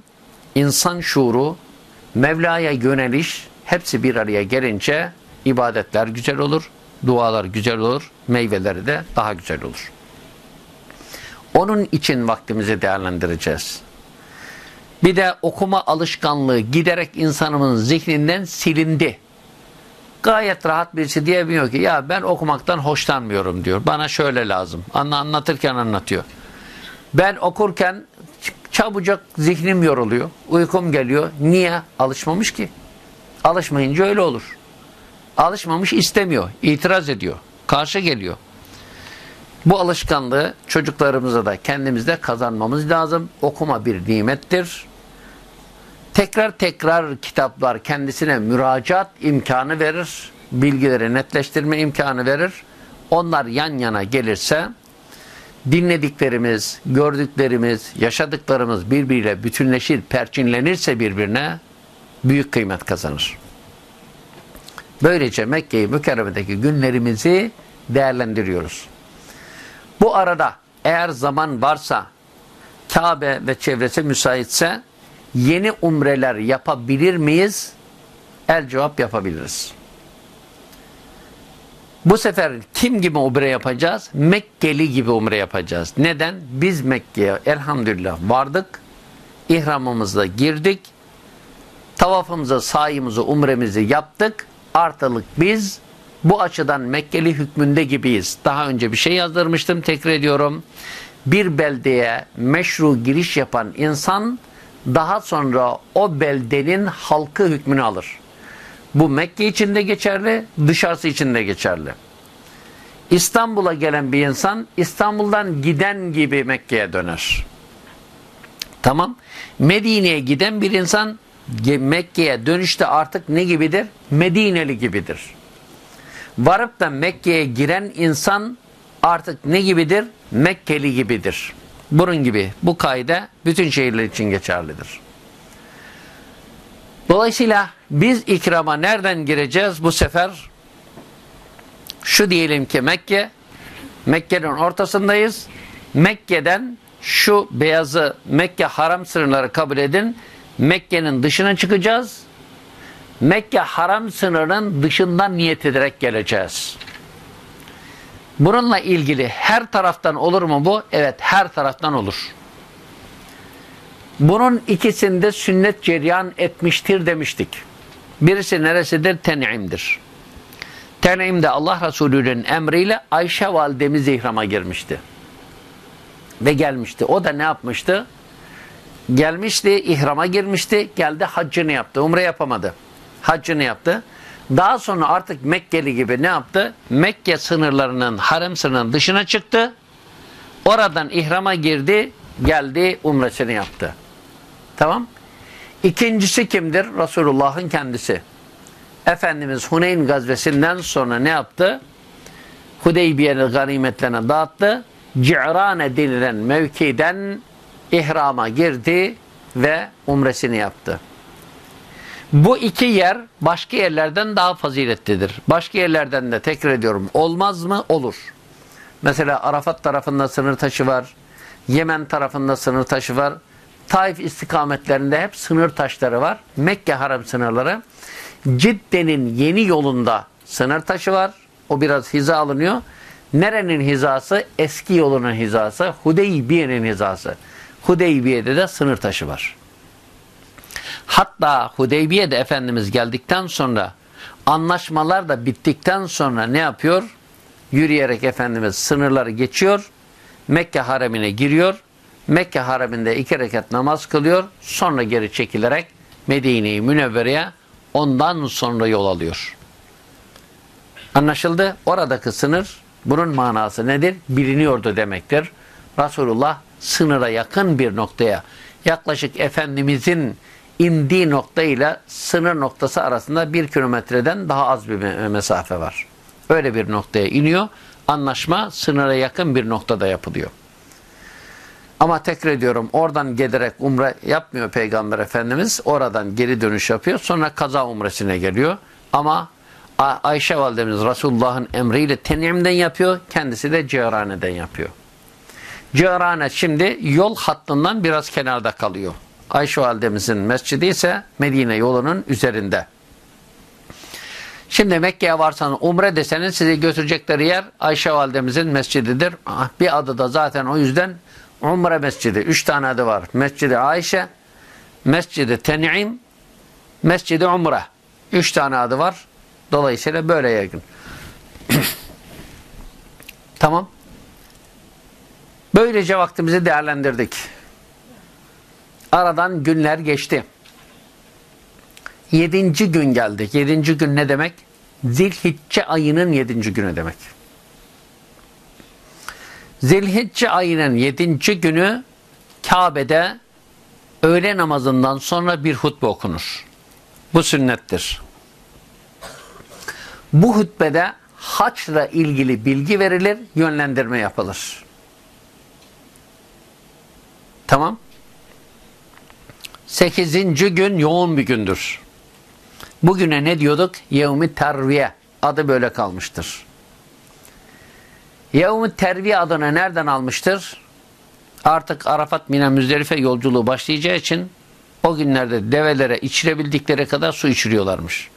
insan şuuru, Mevla'ya yöneliş hepsi bir araya gelince ibadetler güzel olur, dualar güzel olur, meyveleri de daha güzel olur. Onun için vaktimizi değerlendireceğiz. Bir de okuma alışkanlığı giderek insanımın zihninden silindi. Gayet rahat birisi diyemiyor ki ya ben okumaktan hoşlanmıyorum diyor. Bana şöyle lazım. Anla anlatırken anlatıyor. Ben okurken çabucak zihnim yoruluyor. Uykum geliyor. Niye? Alışmamış ki. Alışmayınca öyle olur. Alışmamış istemiyor. itiraz ediyor. Karşı geliyor. Bu alışkanlığı çocuklarımıza da kendimizde kazanmamız lazım. Okuma bir nimettir. Tekrar tekrar kitaplar kendisine müracaat imkanı verir. Bilgileri netleştirme imkanı verir. Onlar yan yana gelirse dinlediklerimiz, gördüklerimiz, yaşadıklarımız birbiriyle bütünleşir, perçinlenirse birbirine büyük kıymet kazanır. Böylece Mekke-i Mükerreme'deki günlerimizi değerlendiriyoruz. Bu arada eğer zaman varsa Kabe ve çevresi müsaitse yeni umreler yapabilir miyiz? El cevap yapabiliriz. Bu sefer kim gibi umre yapacağız? Mekkeli gibi umre yapacağız. Neden? Biz Mekke'ye elhamdülillah vardık. İhramımızda girdik. Tavafımızı, sayımızı, umremizi yaptık. Artılık biz bu açıdan Mekkeli hükmünde gibiyiz. Daha önce bir şey yazdırmıştım. Tekrar ediyorum. Bir beldeye meşru giriş yapan insan daha sonra o beldenin halkı hükmünü alır. Bu Mekke için de geçerli, dışarısı için de geçerli. İstanbul'a gelen bir insan İstanbul'dan giden gibi Mekke'ye döner. Tamam. Medine'ye giden bir insan Mekke'ye dönüşte artık ne gibidir? Medineli gibidir. Varıp da Mekke'ye giren insan artık ne gibidir? Mekkeli gibidir. Bunun gibi bu kaide bütün şehirler için geçerlidir. Dolayısıyla biz ikrama nereden gireceğiz bu sefer? Şu diyelim ki Mekke, Mekke'nin ortasındayız. Mekke'den şu beyazı Mekke haram sınırları kabul edin. Mekke'nin dışına çıkacağız. Mekke haram sınırının dışından niyet ederek geleceğiz. Bununla ilgili her taraftan olur mu bu? Evet her taraftan olur. Bunun ikisinde sünnet ceryan etmiştir demiştik. Birisi neresidir? Ten'im'dir. Ten'im'de Allah Resulü'nün emriyle Ayşe validemiz ihrama girmişti. Ve gelmişti. O da ne yapmıştı? Gelmişti, ihrama girmişti, geldi haccını yaptı. Umre yapamadı. Haccını yaptı. Daha sonra artık Mekkeli gibi ne yaptı? Mekke sınırlarının, harem sınırının dışına çıktı. Oradan ihrama girdi, geldi, umresini yaptı. Tamam. İkincisi kimdir? Resulullah'ın kendisi. Efendimiz Huneyn gazvesinden sonra ne yaptı? Hudeybiye'nin ganimetlerine dağıttı. Ci'rane denilen mevkiden ihrama girdi ve umresini yaptı. Bu iki yer başka yerlerden daha faziletlidir. Başka yerlerden de tekrar ediyorum olmaz mı? Olur. Mesela Arafat tarafında sınır taşı var. Yemen tarafında sınır taşı var. Taif istikametlerinde hep sınır taşları var. Mekke haram sınırları. Cidde'nin yeni yolunda sınır taşı var. O biraz hiza alınıyor. Nerenin hizası? Eski yolunun hizası. Hudeybiye'nin hizası. Hudeybiye'de de sınır taşı var. Hatta Hudeybiye'de Efendimiz geldikten sonra anlaşmalar da bittikten sonra ne yapıyor? Yürüyerek Efendimiz sınırları geçiyor. Mekke haremine giriyor. Mekke hareminde iki rekat namaz kılıyor. Sonra geri çekilerek Medine-i Münevvere'ye ondan sonra yol alıyor. Anlaşıldı? Oradaki sınır bunun manası nedir? Biliniyordu demektir. Resulullah sınıra yakın bir noktaya yaklaşık Efendimizin indiği nokta ile sınır noktası arasında bir kilometreden daha az bir mesafe var. Öyle bir noktaya iniyor. Anlaşma sınıra yakın bir noktada yapılıyor. Ama tekrar ediyorum oradan gelerek umre yapmıyor Peygamber Efendimiz. Oradan geri dönüş yapıyor. Sonra kaza umresine geliyor. Ama Ayşe validemiz Resulullah'ın emriyle tenimden yapıyor. Kendisi de Cihrane'den yapıyor. Cihranet şimdi yol hattından biraz kenarda kalıyor. Ayşe validemizin mescidi ise Medine yolunun üzerinde. Şimdi Mekke'ye varsanız umre deseniz sizi götürecekleri yer Ayşe validemizin mescididir. Ah, bir adı da zaten o yüzden umre mescidi. Üç tane adı var. Mescidi Ayşe, Mescidi Ten'im, Mescidi Umre. Üç tane adı var. Dolayısıyla böyle yaygın. tamam. Böylece vaktimizi değerlendirdik. Aradan günler geçti. Yedinci gün geldi. Yedinci gün ne demek? Zilhicce ayının yedinci günü demek. Zilhicce ayının yedinci günü Kabe'de öğle namazından sonra bir hutbe okunur. Bu sünnettir. Bu hutbede haçla ilgili bilgi verilir, yönlendirme yapılır. Tamam. Sekizinci gün yoğun bir gündür. Bugüne ne diyorduk? Yevmi terviye. Adı böyle kalmıştır. Yevmi terviye adını nereden almıştır? Artık Arafat Mina Müzdelife yolculuğu başlayacağı için o günlerde develere içirebildikleri kadar su içiriyorlarmış.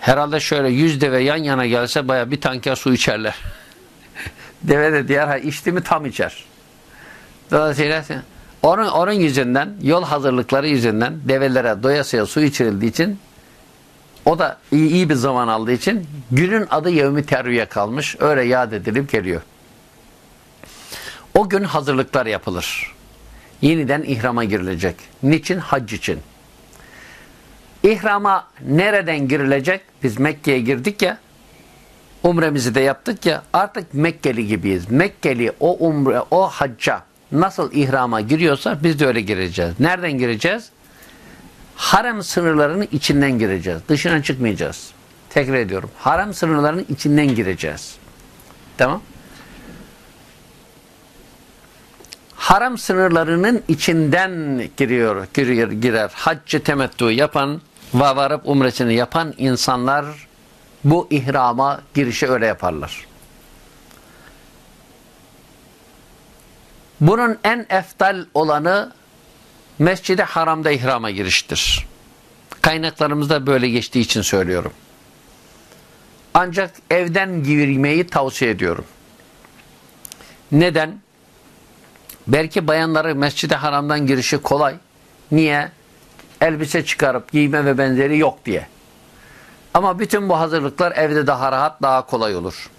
Herhalde şöyle yüz deve yan yana gelse baya bir tanker su içerler. deve de diğer içti mi tam içer. Dolayısıyla onun, onun yüzünden, yol hazırlıkları yüzünden develere doyasıya su içirildiği için o da iyi, iyi bir zaman aldığı için günün adı Yevmi Terviye kalmış. Öyle yad edilip geliyor. O gün hazırlıklar yapılır. Yeniden ihrama girilecek. Niçin? Hac için. İhrama nereden girilecek? Biz Mekke'ye girdik ya, umremizi de yaptık ya, artık Mekkeli gibiyiz. Mekkeli o umre, o hacca nasıl ihrama giriyorsa biz de öyle gireceğiz. Nereden gireceğiz? Harem sınırlarının içinden gireceğiz. Dışına çıkmayacağız. Tekrar ediyorum. Haram sınırlarının içinden gireceğiz. Tamam. Haram sınırlarının içinden giriyor, giriyor girer. Haccı temettü yapan ve varıp umresini yapan insanlar bu ihrama girişi öyle yaparlar. Bunun en eftal olanı Mescid-i Haram'da ihrama giriştir. Kaynaklarımızda böyle geçtiği için söylüyorum. Ancak evden girmeyi tavsiye ediyorum. Neden? Belki bayanları Mescid-i Haram'dan girişi kolay. Niye? Elbise çıkarıp giyme ve benzeri yok diye. Ama bütün bu hazırlıklar evde daha rahat, daha kolay olur.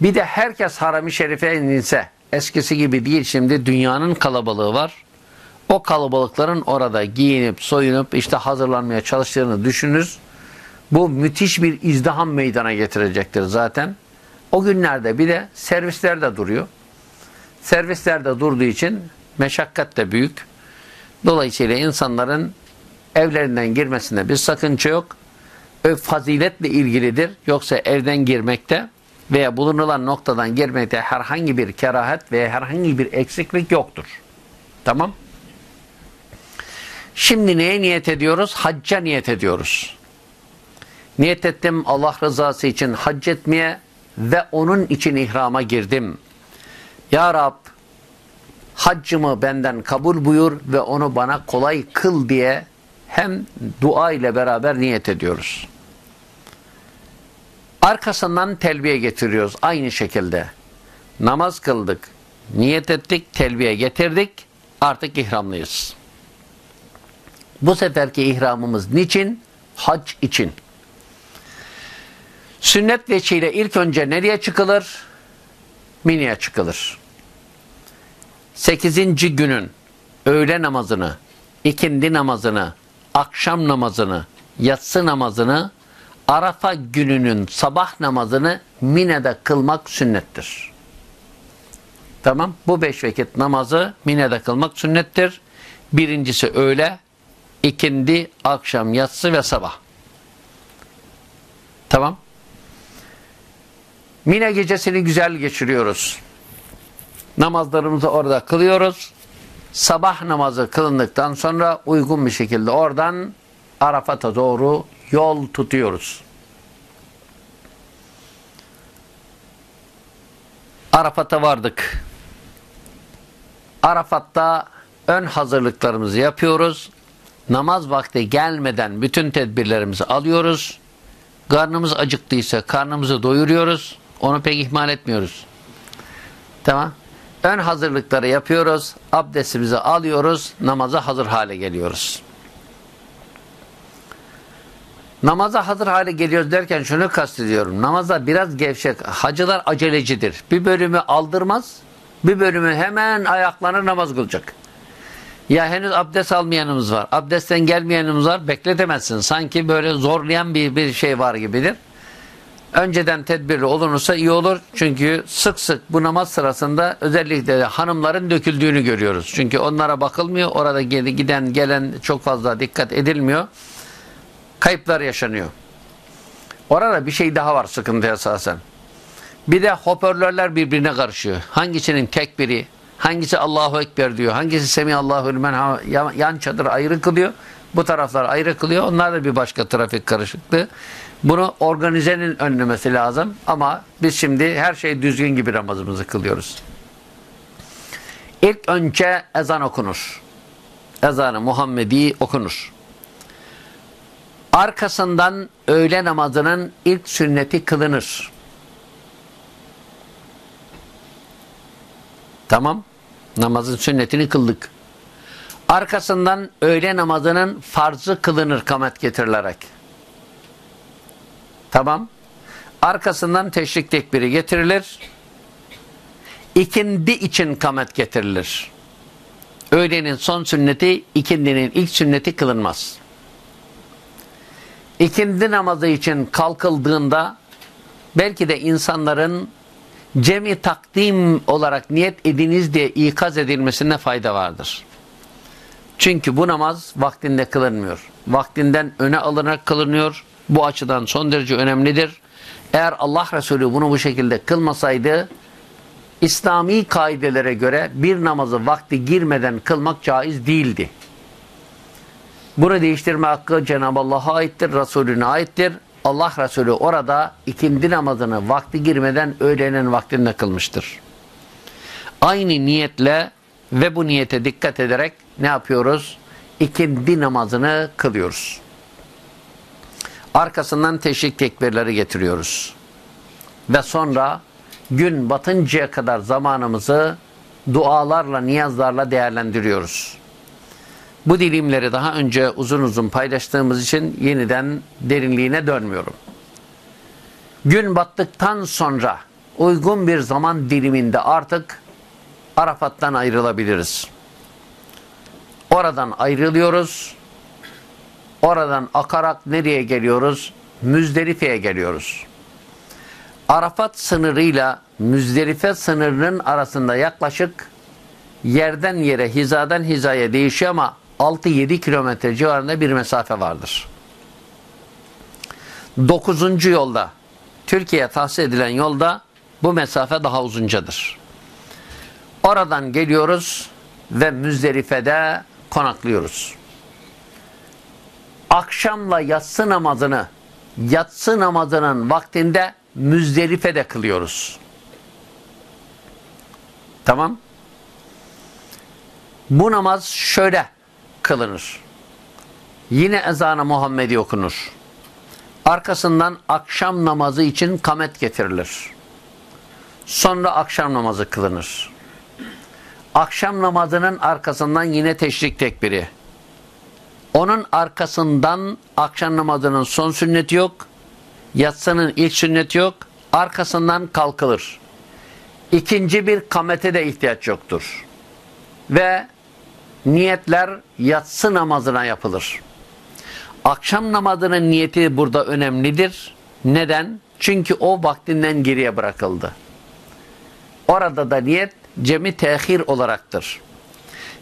Bir de herkes harami şerife inse, eskisi gibi değil şimdi dünyanın kalabalığı var. O kalabalıkların orada giyinip, soyunup işte hazırlanmaya çalıştığını düşünürüz. Bu müthiş bir izdiham meydana getirecektir zaten. O günlerde bir de servisler de duruyor. Servisler de durduğu için meşakkat de büyük. Dolayısıyla insanların evlerinden girmesinde bir sakınca yok. Faziletle ilgilidir. Yoksa evden girmekte veya bulunulan noktadan girmekte herhangi bir kerahet veya herhangi bir eksiklik yoktur. Tamam. Şimdi neye niyet ediyoruz? Hacca niyet ediyoruz. Niyet ettim Allah rızası için hac etmeye ve onun için ihrama girdim. Ya Rab haccımı benden kabul buyur ve onu bana kolay kıl diye hem dua ile beraber niyet ediyoruz. Arkasından telbiye getiriyoruz aynı şekilde. Namaz kıldık, niyet ettik, telbiye getirdik, artık ihramlıyız. Bu seferki ihramımız niçin? Hac için. Sünnet veçiyle ilk önce nereye çıkılır? Mini'ye çıkılır. Sekizinci günün öğle namazını, ikindi namazını, akşam namazını, yatsı namazını, Arafa gününün sabah namazını Mine'de kılmak sünnettir. Tamam. Bu beş vakit namazı Mine'de kılmak sünnettir. Birincisi öğle, ikindi, akşam, yatsı ve sabah. Tamam. Mine gecesini güzel geçiriyoruz. Namazlarımızı orada kılıyoruz. Sabah namazı kılındıktan sonra uygun bir şekilde oradan Arafat'a doğru yol tutuyoruz. Arafat'a vardık. Arafat'ta ön hazırlıklarımızı yapıyoruz. Namaz vakti gelmeden bütün tedbirlerimizi alıyoruz. Karnımız acıktıysa karnımızı doyuruyoruz. Onu pek ihmal etmiyoruz. Tamam. Ön hazırlıkları yapıyoruz. Abdestimizi alıyoruz. Namaza hazır hale geliyoruz. Namaza hazır hale geliyoruz derken şunu kastediyorum. Namazda biraz gevşek. Hacılar acelecidir. Bir bölümü aldırmaz. Bir bölümü hemen ayaklanır namaz kılacak. Ya henüz abdest almayanımız var. Abdestten gelmeyenimiz var. Bekletemezsin. Sanki böyle zorlayan bir, bir şey var gibidir. Önceden tedbirli olunursa iyi olur. Çünkü sık sık bu namaz sırasında özellikle hanımların döküldüğünü görüyoruz. Çünkü onlara bakılmıyor. Orada giden gelen çok fazla dikkat edilmiyor. Kayıplar yaşanıyor. Orada bir şey daha var sıkıntı esasen. Bir de hoparlörler birbirine karışıyor. Hangisinin tek biri, hangisi Allahu Ekber diyor, hangisi Semihallahu limen yan çadır ayrı kılıyor. Bu taraflar ayrı kılıyor. Onlar da bir başka trafik karışıklığı. Bunu organizenin önlemesi lazım. Ama biz şimdi her şey düzgün gibi namazımızı kılıyoruz. İlk önce ezan okunur. Ezanı Muhammedi okunur. Arkasından öğle namazının ilk sünneti kılınır. Tamam. Namazın sünnetini kıldık. Arkasından öğle namazının farzı kılınır kamet getirilerek. Tamam. Arkasından teşrik tekbiri getirilir. İkindi için kamet getirilir. Öğlenin son sünneti, ikindinin ilk sünneti kılınmaz. İkindi namazı için kalkıldığında belki de insanların cemi takdim olarak niyet ediniz diye ikaz edilmesine fayda vardır. Çünkü bu namaz vaktinde kılınmıyor. Vaktinden öne alınarak kılınıyor bu açıdan son derece önemlidir. Eğer Allah Resulü bunu bu şekilde kılmasaydı İslami kaidelere göre bir namazı vakti girmeden kılmak caiz değildi. Bunu değiştirme hakkı Cenab-ı Allah'a aittir, Resulüne aittir. Allah Resulü orada ikindi namazını vakti girmeden öğlenin vaktinde kılmıştır. Aynı niyetle ve bu niyete dikkat ederek ne yapıyoruz? İkindi namazını kılıyoruz. Arkasından teşrik tekbirleri getiriyoruz. Ve sonra gün batıncaya kadar zamanımızı dualarla, niyazlarla değerlendiriyoruz. Bu dilimleri daha önce uzun uzun paylaştığımız için yeniden derinliğine dönmüyorum. Gün battıktan sonra uygun bir zaman diliminde artık Arafat'tan ayrılabiliriz. Oradan ayrılıyoruz. Oradan akarak nereye geliyoruz? Müzdelife'ye geliyoruz. Arafat sınırıyla Müzdelife sınırının arasında yaklaşık yerden yere, hizadan hizaya değişiyor ama 6-7 kilometre civarında bir mesafe vardır. 9. yolda, Türkiye'ye tahsis edilen yolda bu mesafe daha uzuncadır. Oradan geliyoruz ve Müzdelife'de konaklıyoruz. Akşamla yatsı namazını yatsı namazının vaktinde Müzdelife'de kılıyoruz. Tamam. Bu namaz şöyle kılınır. Yine ezanı Muhammedi okunur. Arkasından akşam namazı için kamet getirilir. Sonra akşam namazı kılınır. Akşam namazının arkasından yine teşrik tekbiri. Onun arkasından akşam namazının son sünneti yok. Yatsının ilk sünneti yok. Arkasından kalkılır. İkinci bir kamete de ihtiyaç yoktur. Ve niyetler yatsı namazına yapılır. Akşam namazının niyeti burada önemlidir. Neden? Çünkü o vaktinden geriye bırakıldı. Orada da niyet cemi tehir olaraktır.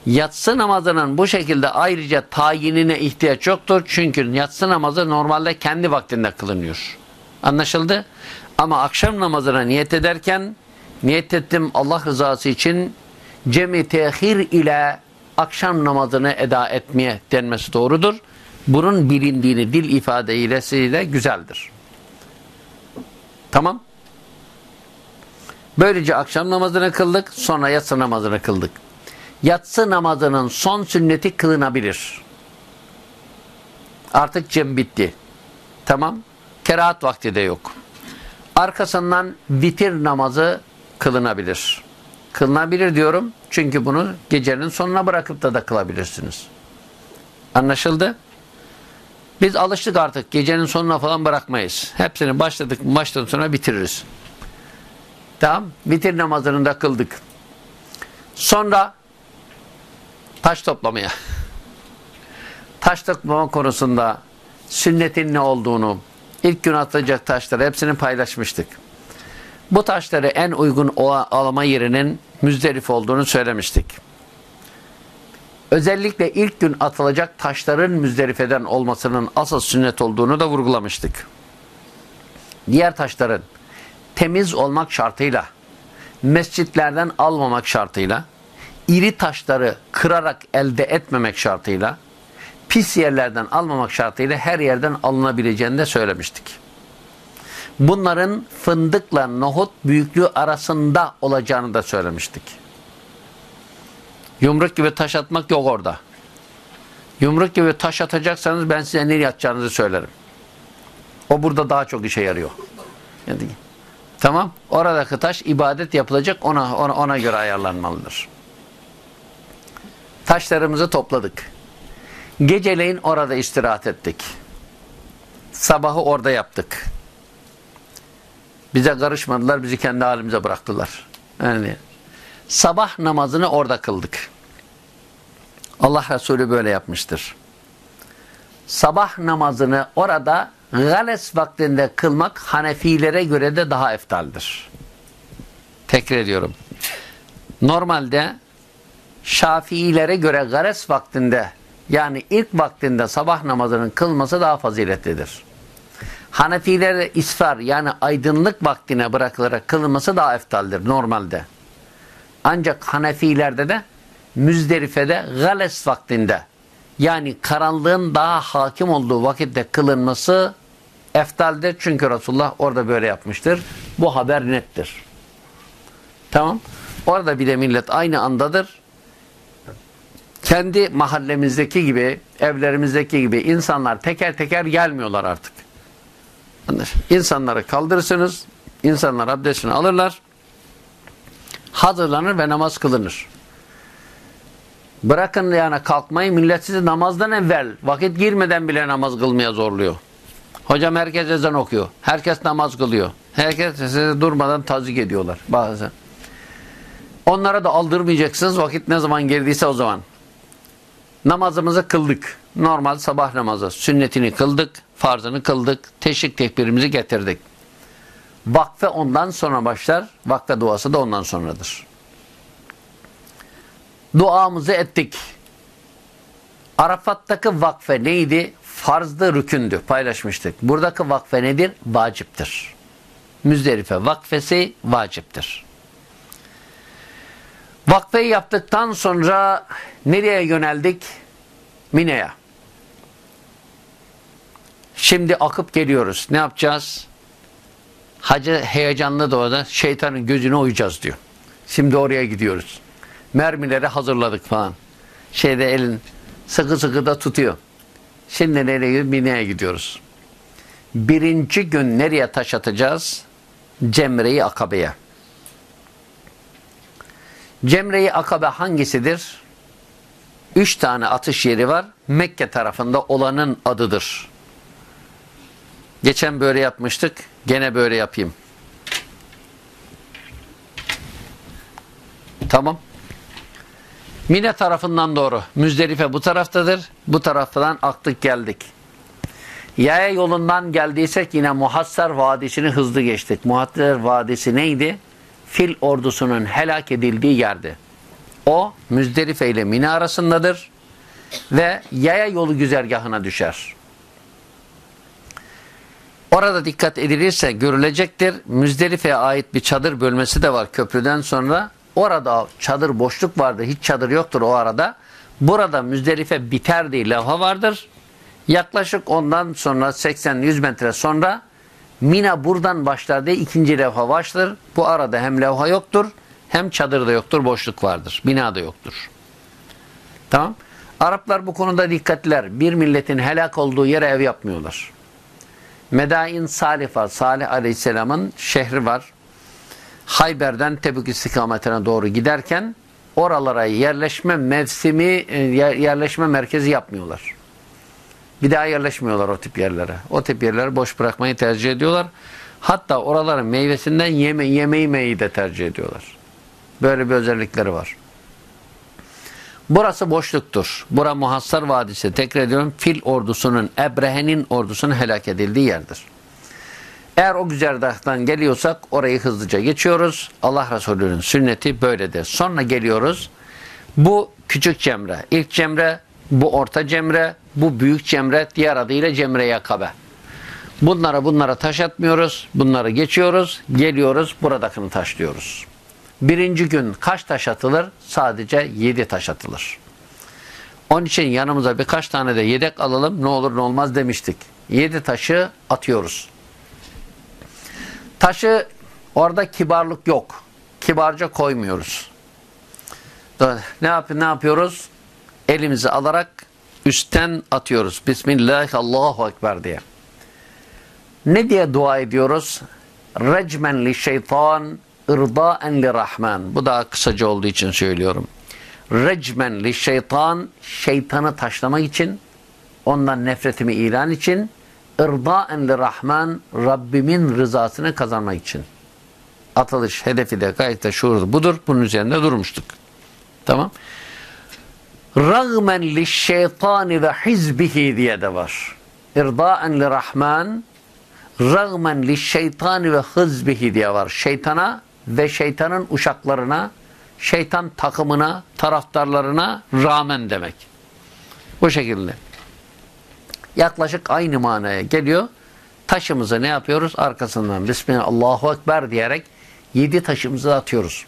Yatsı namazının bu şekilde ayrıca tayinine ihtiyaç yoktur. Çünkü yatsı namazı normalde kendi vaktinde kılınıyor. Anlaşıldı? Ama akşam namazına niyet ederken niyet ettim Allah rızası için cemi tehir ile akşam namazını eda etmeye denmesi doğrudur. Bunun bilindiğini dil ifadeyle güzeldir. Tamam. Böylece akşam namazını kıldık, sonra yatsı namazını kıldık. Yatsı namazının son sünneti kılınabilir. Artık cem bitti. Tamam. Kerahat vakti de yok. Arkasından vitir namazı kılınabilir. Kılınabilir diyorum çünkü bunu gecenin sonuna bırakıp da da kılabilirsiniz. Anlaşıldı? Biz alıştık artık. Gecenin sonuna falan bırakmayız. Hepsini başladık baştan sonra bitiririz. Tamam. Vitir namazını da kıldık. Sonra taş toplamaya. Taş toplama konusunda sünnetin ne olduğunu, ilk gün atılacak taşları hepsini paylaşmıştık. Bu taşları en uygun alma yerinin Müzdelif olduğunu söylemiştik. Özellikle ilk gün atılacak taşların Müzdelife'den olmasının asıl sünnet olduğunu da vurgulamıştık. Diğer taşların temiz olmak şartıyla, mescitlerden almamak şartıyla, iri taşları kırarak elde etmemek şartıyla, pis yerlerden almamak şartıyla her yerden alınabileceğini de söylemiştik. Bunların fındıkla nohut büyüklüğü arasında olacağını da söylemiştik. Yumruk gibi taş atmak yok orada. Yumruk gibi taş atacaksanız ben size nereye atacağınızı söylerim. O burada daha çok işe yarıyor. Tamam. Oradaki taş ibadet yapılacak ona, ona, ona göre ayarlanmalıdır. Taşlarımızı topladık. Geceleyin orada istirahat ettik. Sabahı orada yaptık. Bize karışmadılar, bizi kendi halimize bıraktılar. Yani sabah namazını orada kıldık. Allah Resulü böyle yapmıştır. Sabah namazını orada gales vaktinde kılmak Hanefilere göre de daha eftaldir. Tekrar ediyorum. Normalde Şafiilere göre gales vaktinde yani ilk vaktinde sabah namazının kılması daha faziletlidir. Hanefilere isfar yani aydınlık vaktine bırakılarak kılınması daha eftaldir normalde. Ancak Hanefilerde de Müzdelife'de gales vaktinde yani karanlığın daha hakim olduğu vakitte kılınması eftaldir. Çünkü Resulullah orada böyle yapmıştır. Bu haber nettir. Tamam. Orada bir de millet aynı andadır. Kendi mahallemizdeki gibi, evlerimizdeki gibi insanlar teker teker gelmiyorlar artık. İnsanları kaldırırsınız, insanlar abdestini alırlar, hazırlanır ve namaz kılınır. Bırakın yani kalkmayı millet sizi namazdan evvel vakit girmeden bile namaz kılmaya zorluyor. Hocam herkes ezan okuyor. Herkes namaz kılıyor. Herkes size durmadan tazik ediyorlar bazen. Onlara da aldırmayacaksınız vakit ne zaman geldiyse o zaman. Namazımızı kıldık. Normal sabah namazı. Sünnetini kıldık. Farzını kıldık. Teşrik tekbirimizi getirdik. Vakfe ondan sonra başlar. Vakfe duası da ondan sonradır. Duamızı ettik. Arafat'taki vakfe neydi? Farzdı, rükündü. Paylaşmıştık. Buradaki vakfe nedir? Vaciptir. Müzdelife vakfesi vaciptir. Vakfeyi yaptıktan sonra nereye yöneldik? Mine'ye. Şimdi akıp geliyoruz. Ne yapacağız? Hacı heyecanlı da orada şeytanın gözüne uyacağız diyor. Şimdi oraya gidiyoruz. Mermileri hazırladık falan. Şeyde elin sıkı sıkı da tutuyor. Şimdi nereye? Mine'ye gidiyoruz. Birinci gün nereye taş atacağız? Cemre-i Akabe'ye. Cemre-i Akabe hangisidir? Üç tane atış yeri var. Mekke tarafında olanın adıdır. Geçen böyle yapmıştık. Gene böyle yapayım. Tamam. Mine tarafından doğru. Müzdelife bu taraftadır. Bu taraftan aktık geldik. Yaya yolundan geldiysek yine Muhassar Vadisi'ni hızlı geçtik. Muhassar Vadisi neydi? Fil ordusunun helak edildiği yerdi. O Müzdelife ile Mine arasındadır ve yaya yolu güzergahına düşer. Orada dikkat edilirse görülecektir. Müzdelife'ye ait bir çadır bölmesi de var köprüden sonra. Orada çadır boşluk vardı. Hiç çadır yoktur o arada. Burada Müzdelife biter diye levha vardır. Yaklaşık ondan sonra 80-100 metre sonra Mina buradan başlar diye ikinci levha başlar. Bu arada hem levha yoktur hem çadır da yoktur, boşluk vardır. Bina da yoktur. Tamam. Araplar bu konuda dikkatliler. Bir milletin helak olduğu yere ev yapmıyorlar. Medain Salih var. Salih Aleyhisselam'ın şehri var. Hayber'den Tebük istikametine doğru giderken oralara yerleşme mevsimi, e, yerleşme merkezi yapmıyorlar. Bir daha yerleşmiyorlar o tip yerlere. O tip yerleri boş bırakmayı tercih ediyorlar. Hatta oraların meyvesinden yeme, yemeği de tercih ediyorlar. Böyle bir özellikleri var. Burası boşluktur. Bura Muhassar Vadisi. Tekrar ediyorum fil ordusunun, Ebrehe'nin ordusunun helak edildiği yerdir. Eğer o güzergahtan geliyorsak orayı hızlıca geçiyoruz. Allah Resulü'nün sünneti böyledir. Sonra geliyoruz. Bu küçük cemre. İlk cemre, bu orta cemre, bu büyük cemre, diğer adıyla cemre yakabe. Bunlara bunlara taş atmıyoruz. Bunları geçiyoruz. Geliyoruz. Buradakini taşlıyoruz. Birinci gün kaç taş atılır? Sadece yedi taş atılır. Onun için yanımıza birkaç tane de yedek alalım. Ne olur ne olmaz demiştik. Yedi taşı atıyoruz. Taşı orada kibarlık yok. Kibarca koymuyoruz. Ne, yap ne yapıyoruz? Elimizi alarak üstten atıyoruz. Bismillah, Allahu Ekber diye. Ne diye dua ediyoruz? Recmen li şeytan irdaen li rahman. Bu daha kısaca olduğu için söylüyorum. Recmen li şeytan şeytanı taşlamak için ondan nefretimi ilan için irdaen li rahman Rabbimin rızasını kazanmak için. Atılış hedefi de gayet de şuurdu. Budur. Bunun üzerinde durmuştuk. Tamam. Rağmen li şeytani ve hizbihi diye de var. İrdaen li rahman rağmen li şeytani ve hızbihi diye var. Şeytana ve şeytanın uşaklarına, şeytan takımına, taraftarlarına rağmen demek. Bu şekilde. Yaklaşık aynı manaya geliyor. Taşımızı ne yapıyoruz? Arkasından Bismillah Allahu Ekber diyerek yedi taşımızı atıyoruz.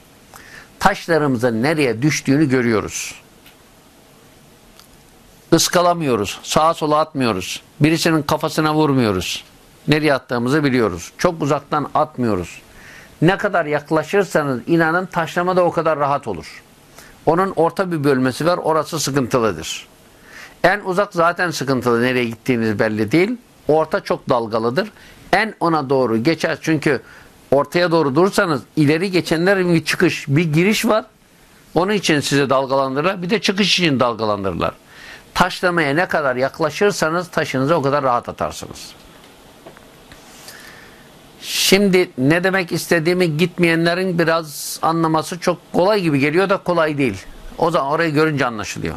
Taşlarımızın nereye düştüğünü görüyoruz. Iskalamıyoruz. Sağa sola atmıyoruz. Birisinin kafasına vurmuyoruz. Nereye attığımızı biliyoruz. Çok uzaktan atmıyoruz. Ne kadar yaklaşırsanız inanın taşlama da o kadar rahat olur. Onun orta bir bölmesi var. Orası sıkıntılıdır. En uzak zaten sıkıntılı. Nereye gittiğiniz belli değil. Orta çok dalgalıdır. En ona doğru geçer. Çünkü ortaya doğru durursanız ileri geçenler bir çıkış, bir giriş var. Onun için sizi dalgalandırırlar. Bir de çıkış için dalgalandırırlar. Taşlamaya ne kadar yaklaşırsanız taşınızı o kadar rahat atarsınız. Şimdi ne demek istediğimi gitmeyenlerin biraz anlaması çok kolay gibi geliyor da kolay değil. O zaman orayı görünce anlaşılıyor.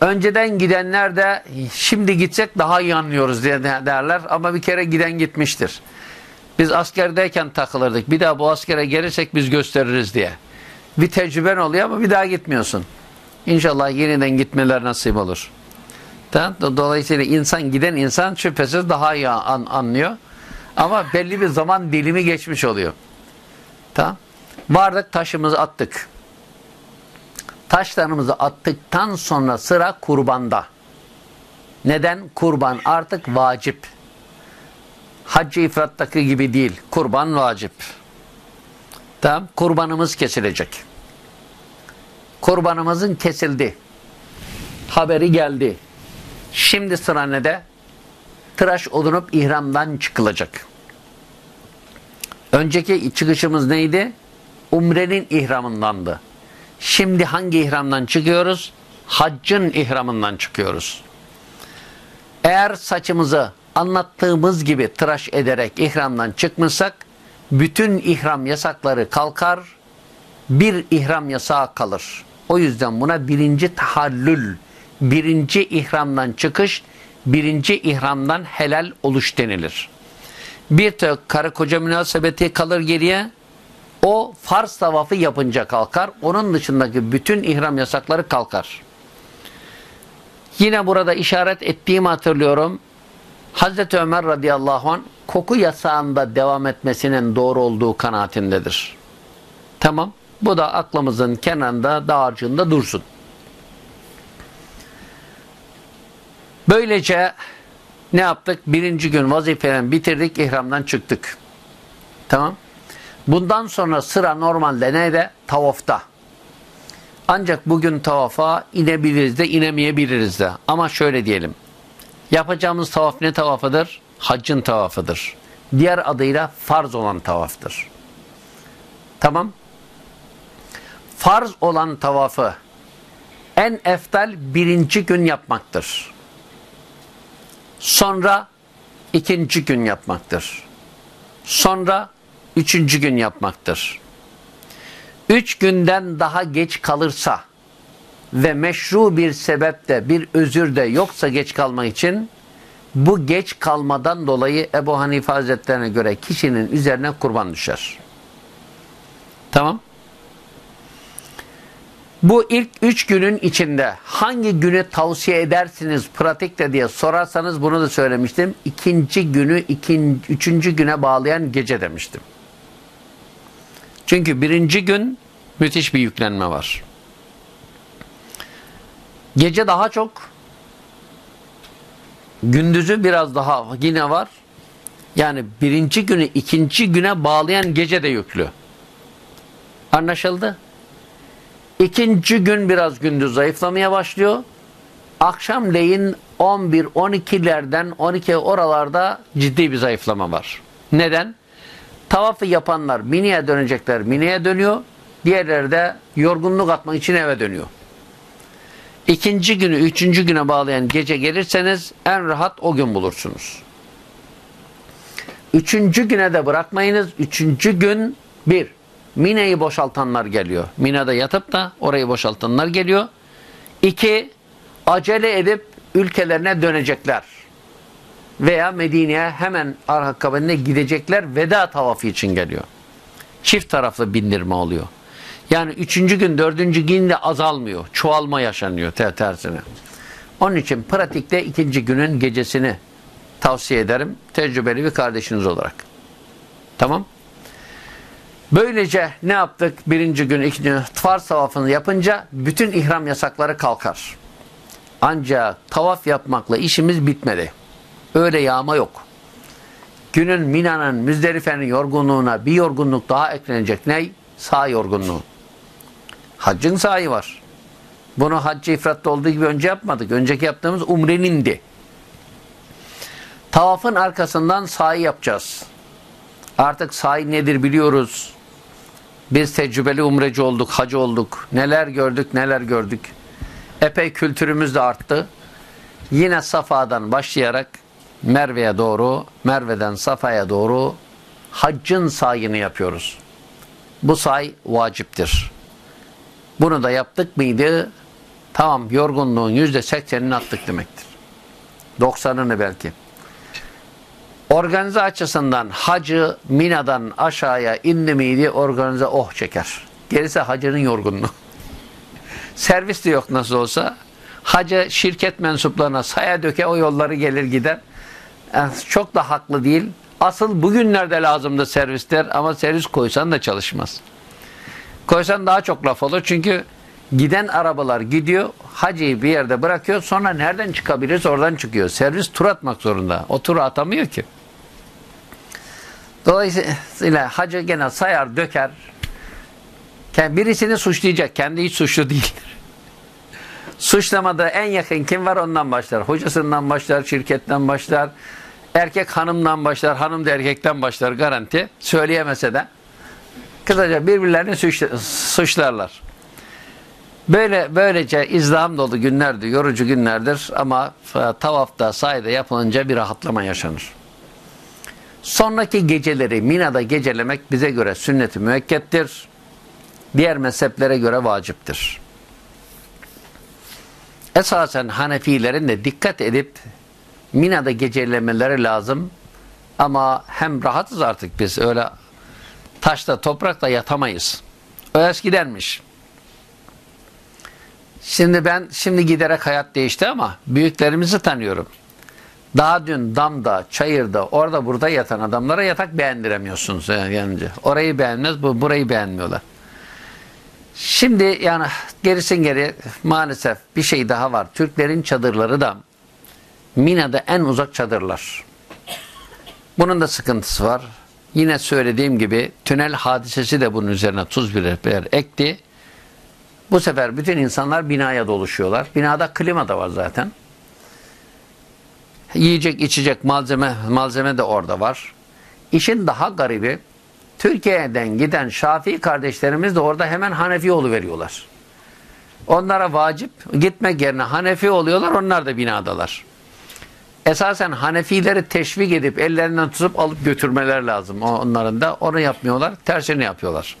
Önceden gidenler de şimdi gitsek daha iyi anlıyoruz diye derler ama bir kere giden gitmiştir. Biz askerdeyken takılırdık. Bir daha bu askere gelirsek biz gösteririz diye. Bir tecrüben oluyor ama bir daha gitmiyorsun. İnşallah yeniden gitmeler nasip olur. Dolayısıyla insan giden insan şüphesiz daha iyi an, anlıyor. Ama belli bir zaman dilimi geçmiş oluyor. Tamam. Vardık taşımızı attık. Taşlarımızı attıktan sonra sıra kurbanda. Neden? Kurban artık vacip. Haccı ifrattaki gibi değil. Kurban vacip. Tamam. Kurbanımız kesilecek. Kurbanımızın kesildi. Haberi geldi. Şimdi sıra ne de? Tıraş olunup ihramdan çıkılacak. Önceki çıkışımız neydi? Umrenin ihramındandı. Şimdi hangi ihramdan çıkıyoruz? Haccın ihramından çıkıyoruz. Eğer saçımızı anlattığımız gibi tıraş ederek ihramdan çıkmışsak bütün ihram yasakları kalkar, bir ihram yasağı kalır. O yüzden buna birinci tahallül, birinci ihramdan çıkış, birinci ihramdan helal oluş denilir. Bir tek karı koca münasebeti kalır geriye, o farz tavafı yapınca kalkar. Onun dışındaki bütün ihram yasakları kalkar. Yine burada işaret ettiğimi hatırlıyorum. Hazreti Ömer radıyallahu anh koku yasağında devam etmesinin doğru olduğu kanaatindedir. Tamam. Bu da aklımızın kenarında, dağarcığında dursun. Böylece ne yaptık? Birinci gün vazifeden bitirdik, ihramdan çıktık. Tamam. Bundan sonra sıra normalde neyde? Tavafta. Ancak bugün tavafa inebiliriz de inemeyebiliriz de. Ama şöyle diyelim. Yapacağımız tavaf ne tavafıdır? Haccın tavafıdır. Diğer adıyla farz olan tavaftır. Tamam. Farz olan tavafı en eftal birinci gün yapmaktır. Sonra ikinci gün yapmaktır. Sonra üçüncü gün yapmaktır. Üç günden daha geç kalırsa ve meşru bir sebepte bir özür de yoksa geç kalmak için bu geç kalmadan dolayı Ebu Hanife Hazretlerine göre kişinin üzerine kurban düşer. Tamam. Bu ilk üç günün içinde hangi günü tavsiye edersiniz pratikte diye sorarsanız bunu da söylemiştim. İkinci günü ikinci, üçüncü güne bağlayan gece demiştim. Çünkü birinci gün müthiş bir yüklenme var. Gece daha çok gündüzü biraz daha yine var. Yani birinci günü ikinci güne bağlayan gece de yüklü. Anlaşıldı? İkinci gün biraz gündüz zayıflamaya başlıyor. Akşamleyin 11-12'lerden 12 oralarda ciddi bir zayıflama var. Neden? Tavafı yapanlar Mine'ye dönecekler. Mine'ye dönüyor. Diğerleri de yorgunluk atmak için eve dönüyor. İkinci günü, üçüncü güne bağlayan gece gelirseniz en rahat o gün bulursunuz. Üçüncü güne de bırakmayınız. Üçüncü gün bir, Mine'yi boşaltanlar geliyor. Mine'de yatıp da orayı boşaltanlar geliyor. İki, acele edip ülkelerine dönecekler. Veya Medine'ye hemen akabinde gidecekler veda tavafı için geliyor. Çift taraflı bindirme oluyor. Yani üçüncü gün, dördüncü gün de azalmıyor. Çoğalma yaşanıyor ter tersine. Onun için pratikte ikinci günün gecesini tavsiye ederim. Tecrübeli bir kardeşiniz olarak. Tamam. Böylece ne yaptık? Birinci gün, ikinci gün farz tavafını yapınca bütün ihram yasakları kalkar. Ancak tavaf yapmakla işimiz bitmedi. Öyle yağma yok. Günün Mina'nın, Müzdelife'nin yorgunluğuna bir yorgunluk daha eklenecek. Ney? Sağ yorgunluğu. Haccın sahi var. Bunu haccı ifratta olduğu gibi önce yapmadık. Önceki yaptığımız umrenindi. Tavafın arkasından sahi yapacağız. Artık sahi nedir biliyoruz. Biz tecrübeli umreci olduk, hacı olduk. Neler gördük, neler gördük. Epey kültürümüz de arttı. Yine Safa'dan başlayarak Merve'ye doğru, Merve'den Safa'ya doğru haccın sayını yapıyoruz. Bu say vaciptir. Bunu da yaptık mıydı? Tamam yorgunluğun yüzde seksenini attık demektir. Doksanını belki. Organize açısından hacı Mina'dan aşağıya indi miydi organize oh çeker. Gerisi hacının yorgunluğu. Servis de yok nasıl olsa. Hacı şirket mensuplarına saya döke o yolları gelir gider. Yani çok da haklı değil. Asıl bugünlerde lazımdı servisler ama servis koysan da çalışmaz. Koysan daha çok laf olur çünkü giden arabalar gidiyor, hacıyı bir yerde bırakıyor sonra nereden çıkabiliriz oradan çıkıyor. Servis tur atmak zorunda. O turu atamıyor ki. Dolayısıyla hacı gene sayar, döker. Birisini suçlayacak. Kendi hiç suçlu değildir. Suçlamada en yakın kim var ondan başlar. Hocasından başlar, şirketten başlar. Erkek hanımdan başlar, hanım da erkekten başlar garanti. Söyleyemese de. Kısaca birbirlerini suçlarlar. Böyle böylece izdiham dolu günlerdir, yorucu günlerdir ama tavafta, sayda yapılınca bir rahatlama yaşanır. Sonraki geceleri Mina'da gecelemek bize göre sünnet-i müekkettir. Diğer mezheplere göre vaciptir. Esasen Hanefilerin de dikkat edip Mina'da gecelemeleri lazım. Ama hem rahatız artık biz öyle taşta toprakta yatamayız. O eskidenmiş. Şimdi ben şimdi giderek hayat değişti ama büyüklerimizi tanıyorum. Daha dün damda, çayırda, orada burada yatan adamlara yatak beğendiremiyorsunuz yani. Orayı beğenmez, bu burayı beğenmiyorlar. Şimdi yani gerisin geri maalesef bir şey daha var. Türklerin çadırları da Mina'da en uzak çadırlar. Bunun da sıkıntısı var. Yine söylediğim gibi tünel hadisesi de bunun üzerine tuz biber ekti. Bu sefer bütün insanlar binaya doluşuyorlar. Binada klima da var zaten. Yiyecek içecek malzeme malzeme de orada var. İşin daha garibi Türkiye'den giden Şafii kardeşlerimiz de orada hemen Hanefi veriyorlar. Onlara vacip gitmek yerine Hanefi oluyorlar onlar da binadalar. Esasen Hanefileri teşvik edip ellerinden tutup alıp götürmeler lazım. Onların da onu yapmıyorlar. Tersini yapıyorlar.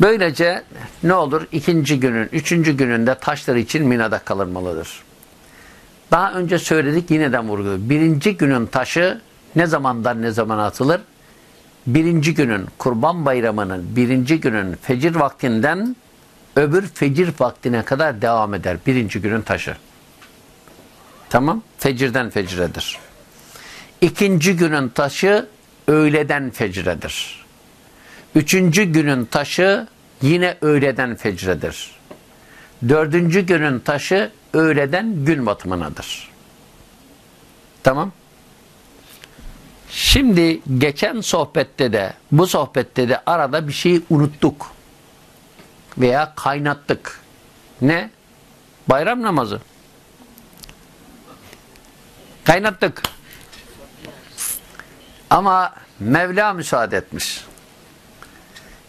Böylece ne olur? ikinci günün, üçüncü gününde taşlar için Mina'da kalınmalıdır. Daha önce söyledik yineden vurguladık. Birinci günün taşı ne zamandan ne zaman atılır? Birinci günün, kurban bayramının birinci günün fecir vaktinden öbür fecir vaktine kadar devam eder. Birinci günün taşı. Tamam? Fecirden fecredir. İkinci günün taşı öğleden fecredir. Üçüncü günün taşı yine öğleden fecredir. Dördüncü günün taşı öğleden gün batımınadır. Tamam. Şimdi geçen sohbette de bu sohbette de arada bir şeyi unuttuk. Veya kaynattık. Ne? Bayram namazı. Kaynattık. Ama Mevla müsaade etmiş.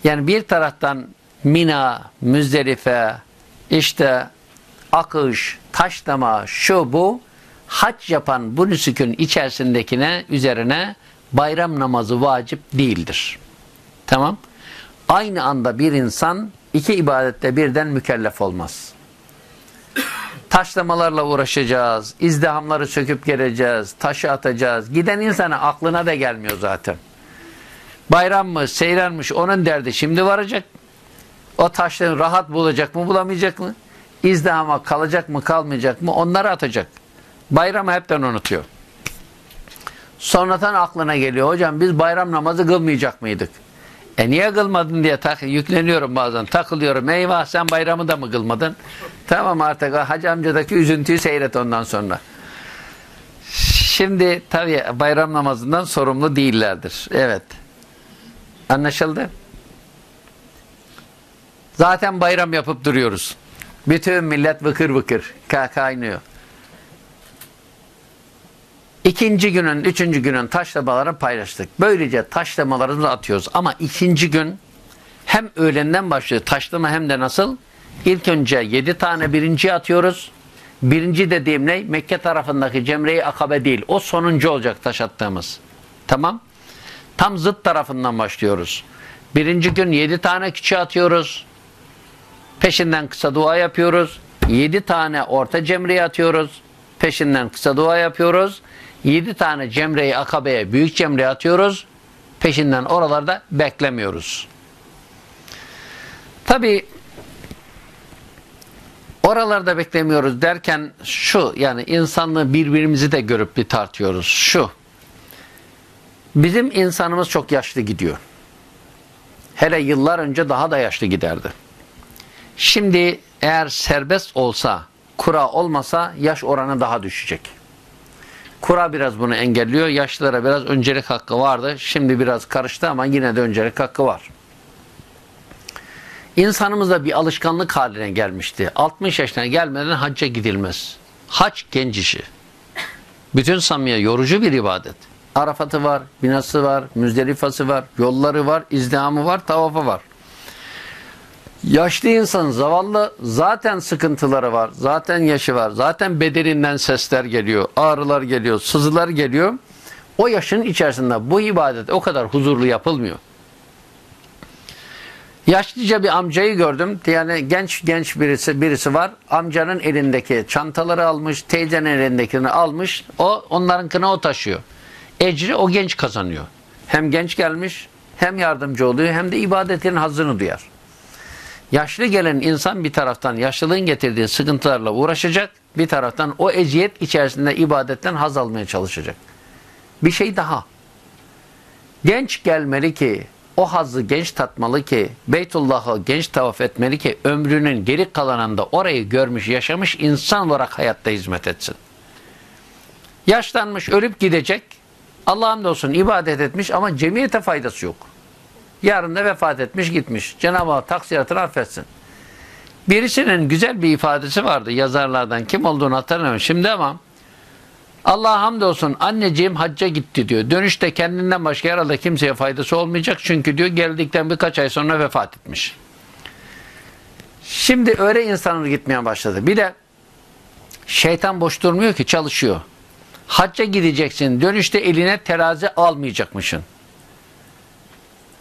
Yani bir taraftan Mina, Müzdelife, işte akış, taşlama, şu bu hac yapan bu nüsükün içerisindekine üzerine bayram namazı vacip değildir. Tamam. Aynı anda bir insan iki ibadette birden mükellef olmaz. Taşlamalarla uğraşacağız, izdihamları söküp geleceğiz, taşı atacağız. Giden insana aklına da gelmiyor zaten. Bayram mı, seyranmış onun derdi şimdi varacak. O taşları rahat bulacak mı, bulamayacak mı? İzdihama kalacak mı, kalmayacak mı? Onları atacak. Bayramı hepten unutuyor. Sonradan aklına geliyor. Hocam biz bayram namazı kılmayacak mıydık? E niye kılmadın diye tak yükleniyorum bazen. Takılıyorum. Eyvah sen bayramı da mı kılmadın? Tamam artık hacı amcadaki üzüntüyü seyret ondan sonra. Şimdi tabii bayram namazından sorumlu değillerdir. Evet. Anlaşıldı? Zaten bayram yapıp duruyoruz. Bütün millet vıkır vıkır kaynıyor. İkinci günün, üçüncü günün taşlamalarını paylaştık. Böylece taşlamalarımızı atıyoruz. Ama ikinci gün hem öğlenden başlıyor taşlama hem de nasıl? İlk önce yedi tane birinci atıyoruz. Birinci dediğim ne? Mekke tarafındaki Cemre-i Akabe değil. O sonuncu olacak taş attığımız. Tamam. Tam zıt tarafından başlıyoruz. Birinci gün yedi tane küçü atıyoruz. Peşinden kısa dua yapıyoruz. Yedi tane orta cemreyi atıyoruz. Peşinden kısa dua yapıyoruz. Yedi tane cemreyi akabeye büyük cemreyi atıyoruz. Peşinden oralarda beklemiyoruz. Tabi oralarda beklemiyoruz derken şu yani insanlığı birbirimizi de görüp bir tartıyoruz. Şu bizim insanımız çok yaşlı gidiyor. Hele yıllar önce daha da yaşlı giderdi. Şimdi eğer serbest olsa, kura olmasa yaş oranı daha düşecek. Kura biraz bunu engelliyor. Yaşlılara biraz öncelik hakkı vardı. Şimdi biraz karıştı ama yine de öncelik hakkı var. İnsanımızda bir alışkanlık haline gelmişti. 60 yaşına gelmeden hacca gidilmez. Hac genç işi. Bütün Samiye yorucu bir ibadet. Arafat'ı var, binası var, müzdelifası var, yolları var, izdihamı var, tavafı var. Yaşlı insan zavallı zaten sıkıntıları var. Zaten yaşı var. Zaten bedeninden sesler geliyor. Ağrılar geliyor. Sızılar geliyor. O yaşın içerisinde bu ibadet o kadar huzurlu yapılmıyor. Yaşlıca bir amcayı gördüm. Yani genç genç birisi birisi var. Amcanın elindeki çantaları almış, teyzenin elindekini almış. O onlarınkini o taşıyor. Ecri o genç kazanıyor. Hem genç gelmiş, hem yardımcı oluyor, hem de ibadetin hazını duyar. Yaşlı gelen insan bir taraftan yaşlılığın getirdiği sıkıntılarla uğraşacak, bir taraftan o eziyet içerisinde ibadetten haz almaya çalışacak. Bir şey daha. Genç gelmeli ki, o hazzı genç tatmalı ki, Beytullah'ı genç tavaf etmeli ki, ömrünün geri kalanında orayı görmüş, yaşamış insan olarak hayatta hizmet etsin. Yaşlanmış, ölüp gidecek, Allah'ın olsun ibadet etmiş ama cemiyete faydası yok. Yarın da vefat etmiş gitmiş. Cenab-ı Hak taksiratını affetsin. Birisinin güzel bir ifadesi vardı yazarlardan. Kim olduğunu hatırlamıyorum şimdi ama Allah hamdolsun anneciğim hacca gitti diyor. Dönüşte kendinden başka herhalde kimseye faydası olmayacak. Çünkü diyor geldikten birkaç ay sonra vefat etmiş. Şimdi öyle insanlar gitmeye başladı. Bir de şeytan boş durmuyor ki çalışıyor. Hacca gideceksin. Dönüşte eline terazi almayacakmışsın.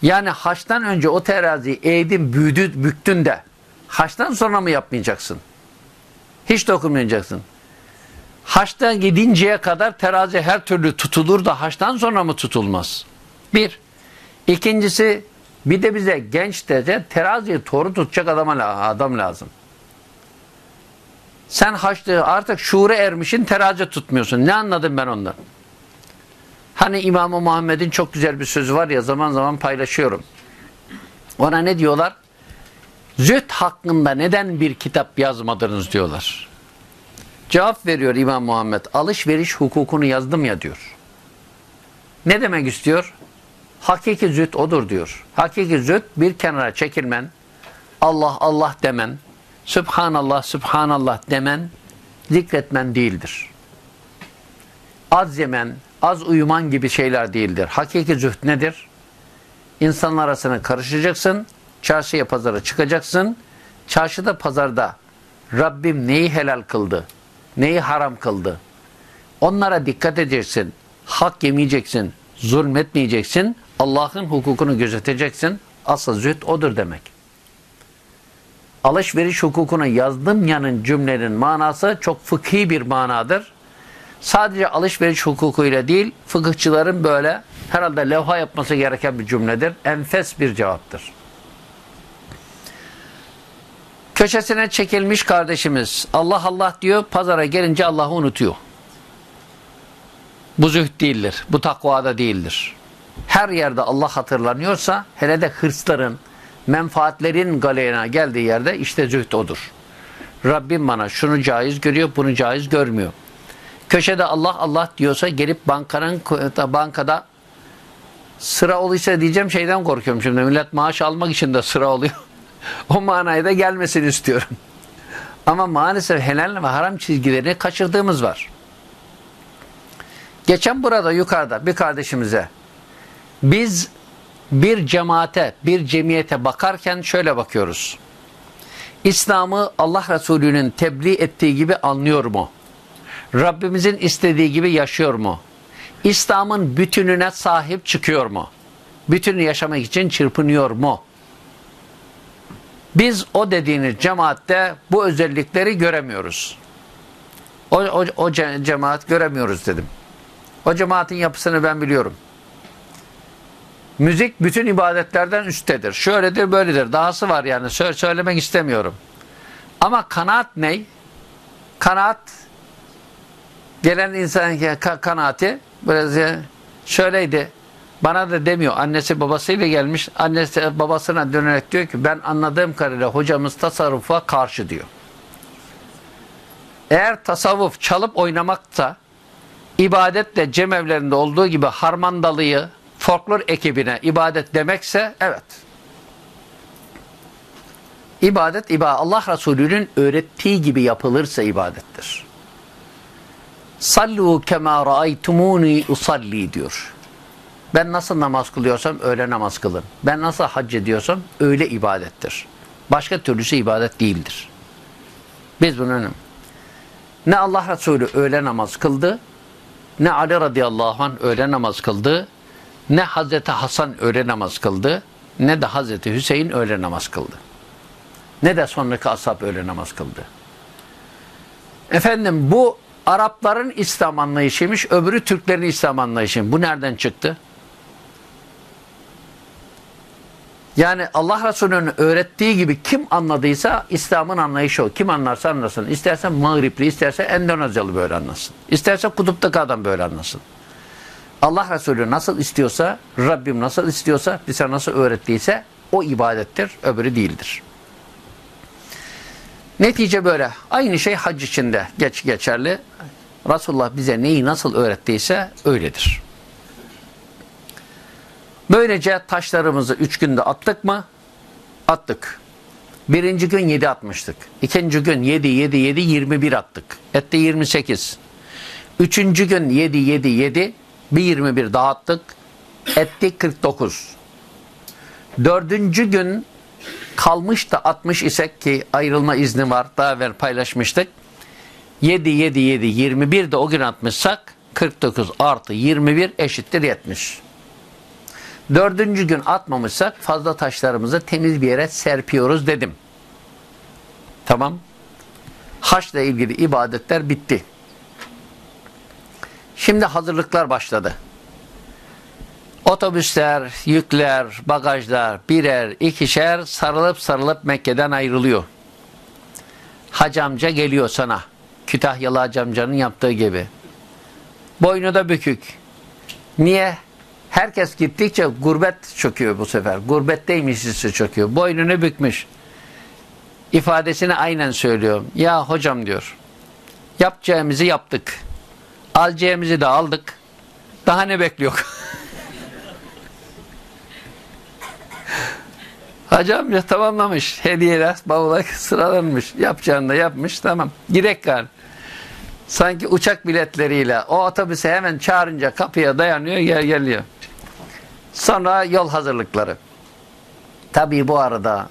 Yani haçtan önce o teraziyi eğdin, büyüdü, büktün de haçtan sonra mı yapmayacaksın? Hiç dokunmayacaksın. Haçtan gidinceye kadar terazi her türlü tutulur da haçtan sonra mı tutulmaz? Bir. İkincisi bir de bize genç de teraziyi doğru tutacak adama, adam lazım. Sen haçlı artık şuure ermişin terazi tutmuyorsun. Ne anladım ben ondan? Hani İmam-ı Muhammed'in çok güzel bir sözü var ya zaman zaman paylaşıyorum. Ona ne diyorlar? Züht hakkında neden bir kitap yazmadınız diyorlar. Cevap veriyor İmam Muhammed. Alışveriş hukukunu yazdım ya diyor. Ne demek istiyor? Hakiki züht odur diyor. Hakiki züht bir kenara çekilmen, Allah Allah demen, Subhanallah Subhanallah demen, zikretmen değildir. Az yemen, az uyuman gibi şeyler değildir. Hakiki zühd nedir? İnsanlar arasına karışacaksın, çarşıya pazara çıkacaksın, çarşıda pazarda Rabbim neyi helal kıldı, neyi haram kıldı, onlara dikkat edeceksin, hak yemeyeceksin, zulmetmeyeceksin, Allah'ın hukukunu gözeteceksin, asıl zühd odur demek. Alışveriş hukukunu yazdım yanın cümlenin manası çok fıkhi bir manadır sadece alışveriş hukukuyla değil, fıkıhçıların böyle herhalde levha yapması gereken bir cümledir. Enfes bir cevaptır. Köşesine çekilmiş kardeşimiz Allah Allah diyor, pazara gelince Allah'ı unutuyor. Bu zühd değildir. Bu takvada değildir. Her yerde Allah hatırlanıyorsa hele de hırsların, menfaatlerin galeyana geldiği yerde işte zühd odur. Rabbim bana şunu caiz görüyor, bunu caiz görmüyor. Köşede Allah Allah diyorsa gelip bankanın bankada sıra olursa diyeceğim şeyden korkuyorum şimdi. Millet maaş almak için de sıra oluyor. o manaya da gelmesini istiyorum. Ama maalesef helal ve haram çizgilerini kaçırdığımız var. Geçen burada yukarıda bir kardeşimize biz bir cemaate, bir cemiyete bakarken şöyle bakıyoruz. İslam'ı Allah Resulü'nün tebliğ ettiği gibi anlıyor mu? Rabbimizin istediği gibi yaşıyor mu? İslam'ın bütününe sahip çıkıyor mu? Bütünü yaşamak için çırpınıyor mu? Biz o dediğiniz cemaatte bu özellikleri göremiyoruz. O, o, o cemaat göremiyoruz dedim. O cemaatin yapısını ben biliyorum. Müzik bütün ibadetlerden üsttedir. Şöyledir, böyledir. Dahası var yani. Sö söylemek istemiyorum. Ama kanaat ne? Kanaat gelen insan kanaati böyle şöyleydi. Bana da demiyor. Annesi babasıyla gelmiş. Annesi babasına dönerek diyor ki ben anladığım kadarıyla hocamız tasarrufa karşı diyor. Eğer tasavvuf çalıp oynamakta ibadetle cemevlerinde olduğu gibi harmandalıyı folklor ekibine ibadet demekse evet. İbadet, ibadet Allah Resulü'nün öğrettiği gibi yapılırsa ibadettir. Sallu kema raaytumuni usalli diyor. Ben nasıl namaz kılıyorsam öyle namaz kılın. Ben nasıl hac ediyorsam öyle ibadettir. Başka türlüsü ibadet değildir. Biz bunun ne Allah Resulü öyle namaz kıldı, ne Ali radıyallahu anh öyle namaz kıldı, ne Hazreti Hasan öyle namaz kıldı, ne de Hazreti Hüseyin öyle namaz kıldı. Ne de sonraki ashab öyle namaz kıldı. Efendim bu Arapların İslam anlayışıymış, öbürü Türklerin İslam anlayışı. Bu nereden çıktı? Yani Allah Resulü'nün öğrettiği gibi kim anladıysa İslam'ın anlayışı o. Kim anlarsa anlasın. İstersen Mağripli, isterse Endonezyalı böyle anlasın. İsterse Kutup'taki adam böyle anlasın. Allah Resulü nasıl istiyorsa, Rabbim nasıl istiyorsa, bize nasıl öğrettiyse o ibadettir, öbürü değildir. Netice böyle. Aynı şey hac içinde geç geçerli. Resulullah bize neyi nasıl öğrettiyse öyledir. Böylece taşlarımızı üç günde attık mı? Attık. Birinci gün yedi atmıştık. İkinci gün yedi, yedi, yedi, yirmi bir attık. Etti yirmi sekiz. Üçüncü gün yedi, yedi, yedi, bir yirmi bir daha attık. Etti kırk dokuz. Dördüncü gün kalmış da atmış isek ki ayrılma izni var. Daha evvel paylaşmıştık. 7, 7, 7, 21 de o gün atmışsak 49 artı 21 eşittir 70. Dördüncü gün atmamışsak fazla taşlarımızı temiz bir yere serpiyoruz dedim. Tamam. Haçla ilgili ibadetler bitti. Şimdi hazırlıklar başladı. Otobüsler, yükler, bagajlar birer, ikişer sarılıp sarılıp Mekke'den ayrılıyor. Hacamca geliyor sana. Kütahyalı hacamcanın yaptığı gibi. Boynu da bükük. Niye? Herkes gittikçe gurbet çöküyor bu sefer. Gurbetteymiş hissi çöküyor. Boynunu bükmüş. İfadesini aynen söylüyorum. Ya hocam diyor. Yapacağımızı yaptık. Alacağımızı da aldık. Daha ne bekliyor? Hacı amca tamamlamış. Hediyeler bavula sıralanmış. Yapacağını da yapmış. Tamam. Girek gari. Sanki uçak biletleriyle o otobüse hemen çağırınca kapıya dayanıyor gel geliyor. Sonra yol hazırlıkları. Tabii bu arada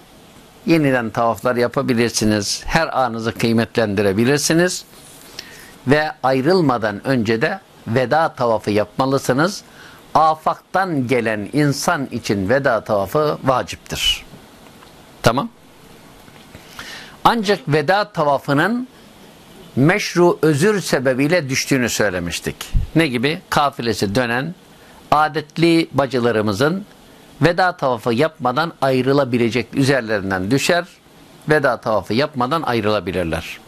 yeniden tavaflar yapabilirsiniz. Her anınızı kıymetlendirebilirsiniz. Ve ayrılmadan önce de veda tavafı yapmalısınız. Afaktan gelen insan için veda tavafı vaciptir. Tamam. Ancak veda tavafının meşru özür sebebiyle düştüğünü söylemiştik. Ne gibi? Kafilesi dönen adetli bacılarımızın veda tavafı yapmadan ayrılabilecek üzerlerinden düşer. Veda tavafı yapmadan ayrılabilirler.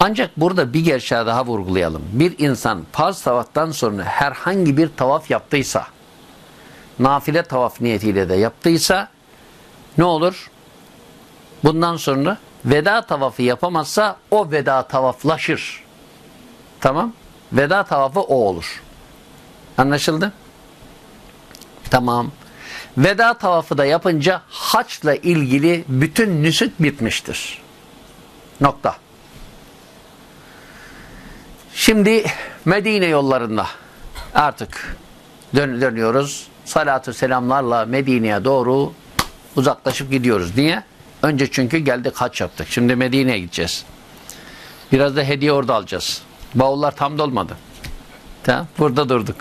Ancak burada bir gerçeği daha vurgulayalım. Bir insan farz tavaftan sonra herhangi bir tavaf yaptıysa, nafile tavaf niyetiyle de yaptıysa ne olur? Bundan sonra veda tavafı yapamazsa o veda tavaflaşır. Tamam? Veda tavafı o olur. Anlaşıldı? Tamam. Veda tavafı da yapınca haçla ilgili bütün nüsük bitmiştir. Nokta. Şimdi Medine yollarında artık dön dönüyoruz. Salatü selamlarla Medine'ye doğru uzaklaşıp gidiyoruz. Niye? Önce çünkü geldik haç yaptık. Şimdi Medine'ye gideceğiz. Biraz da hediye orada alacağız. Bavullar tam dolmadı. Tamam, burada durduk.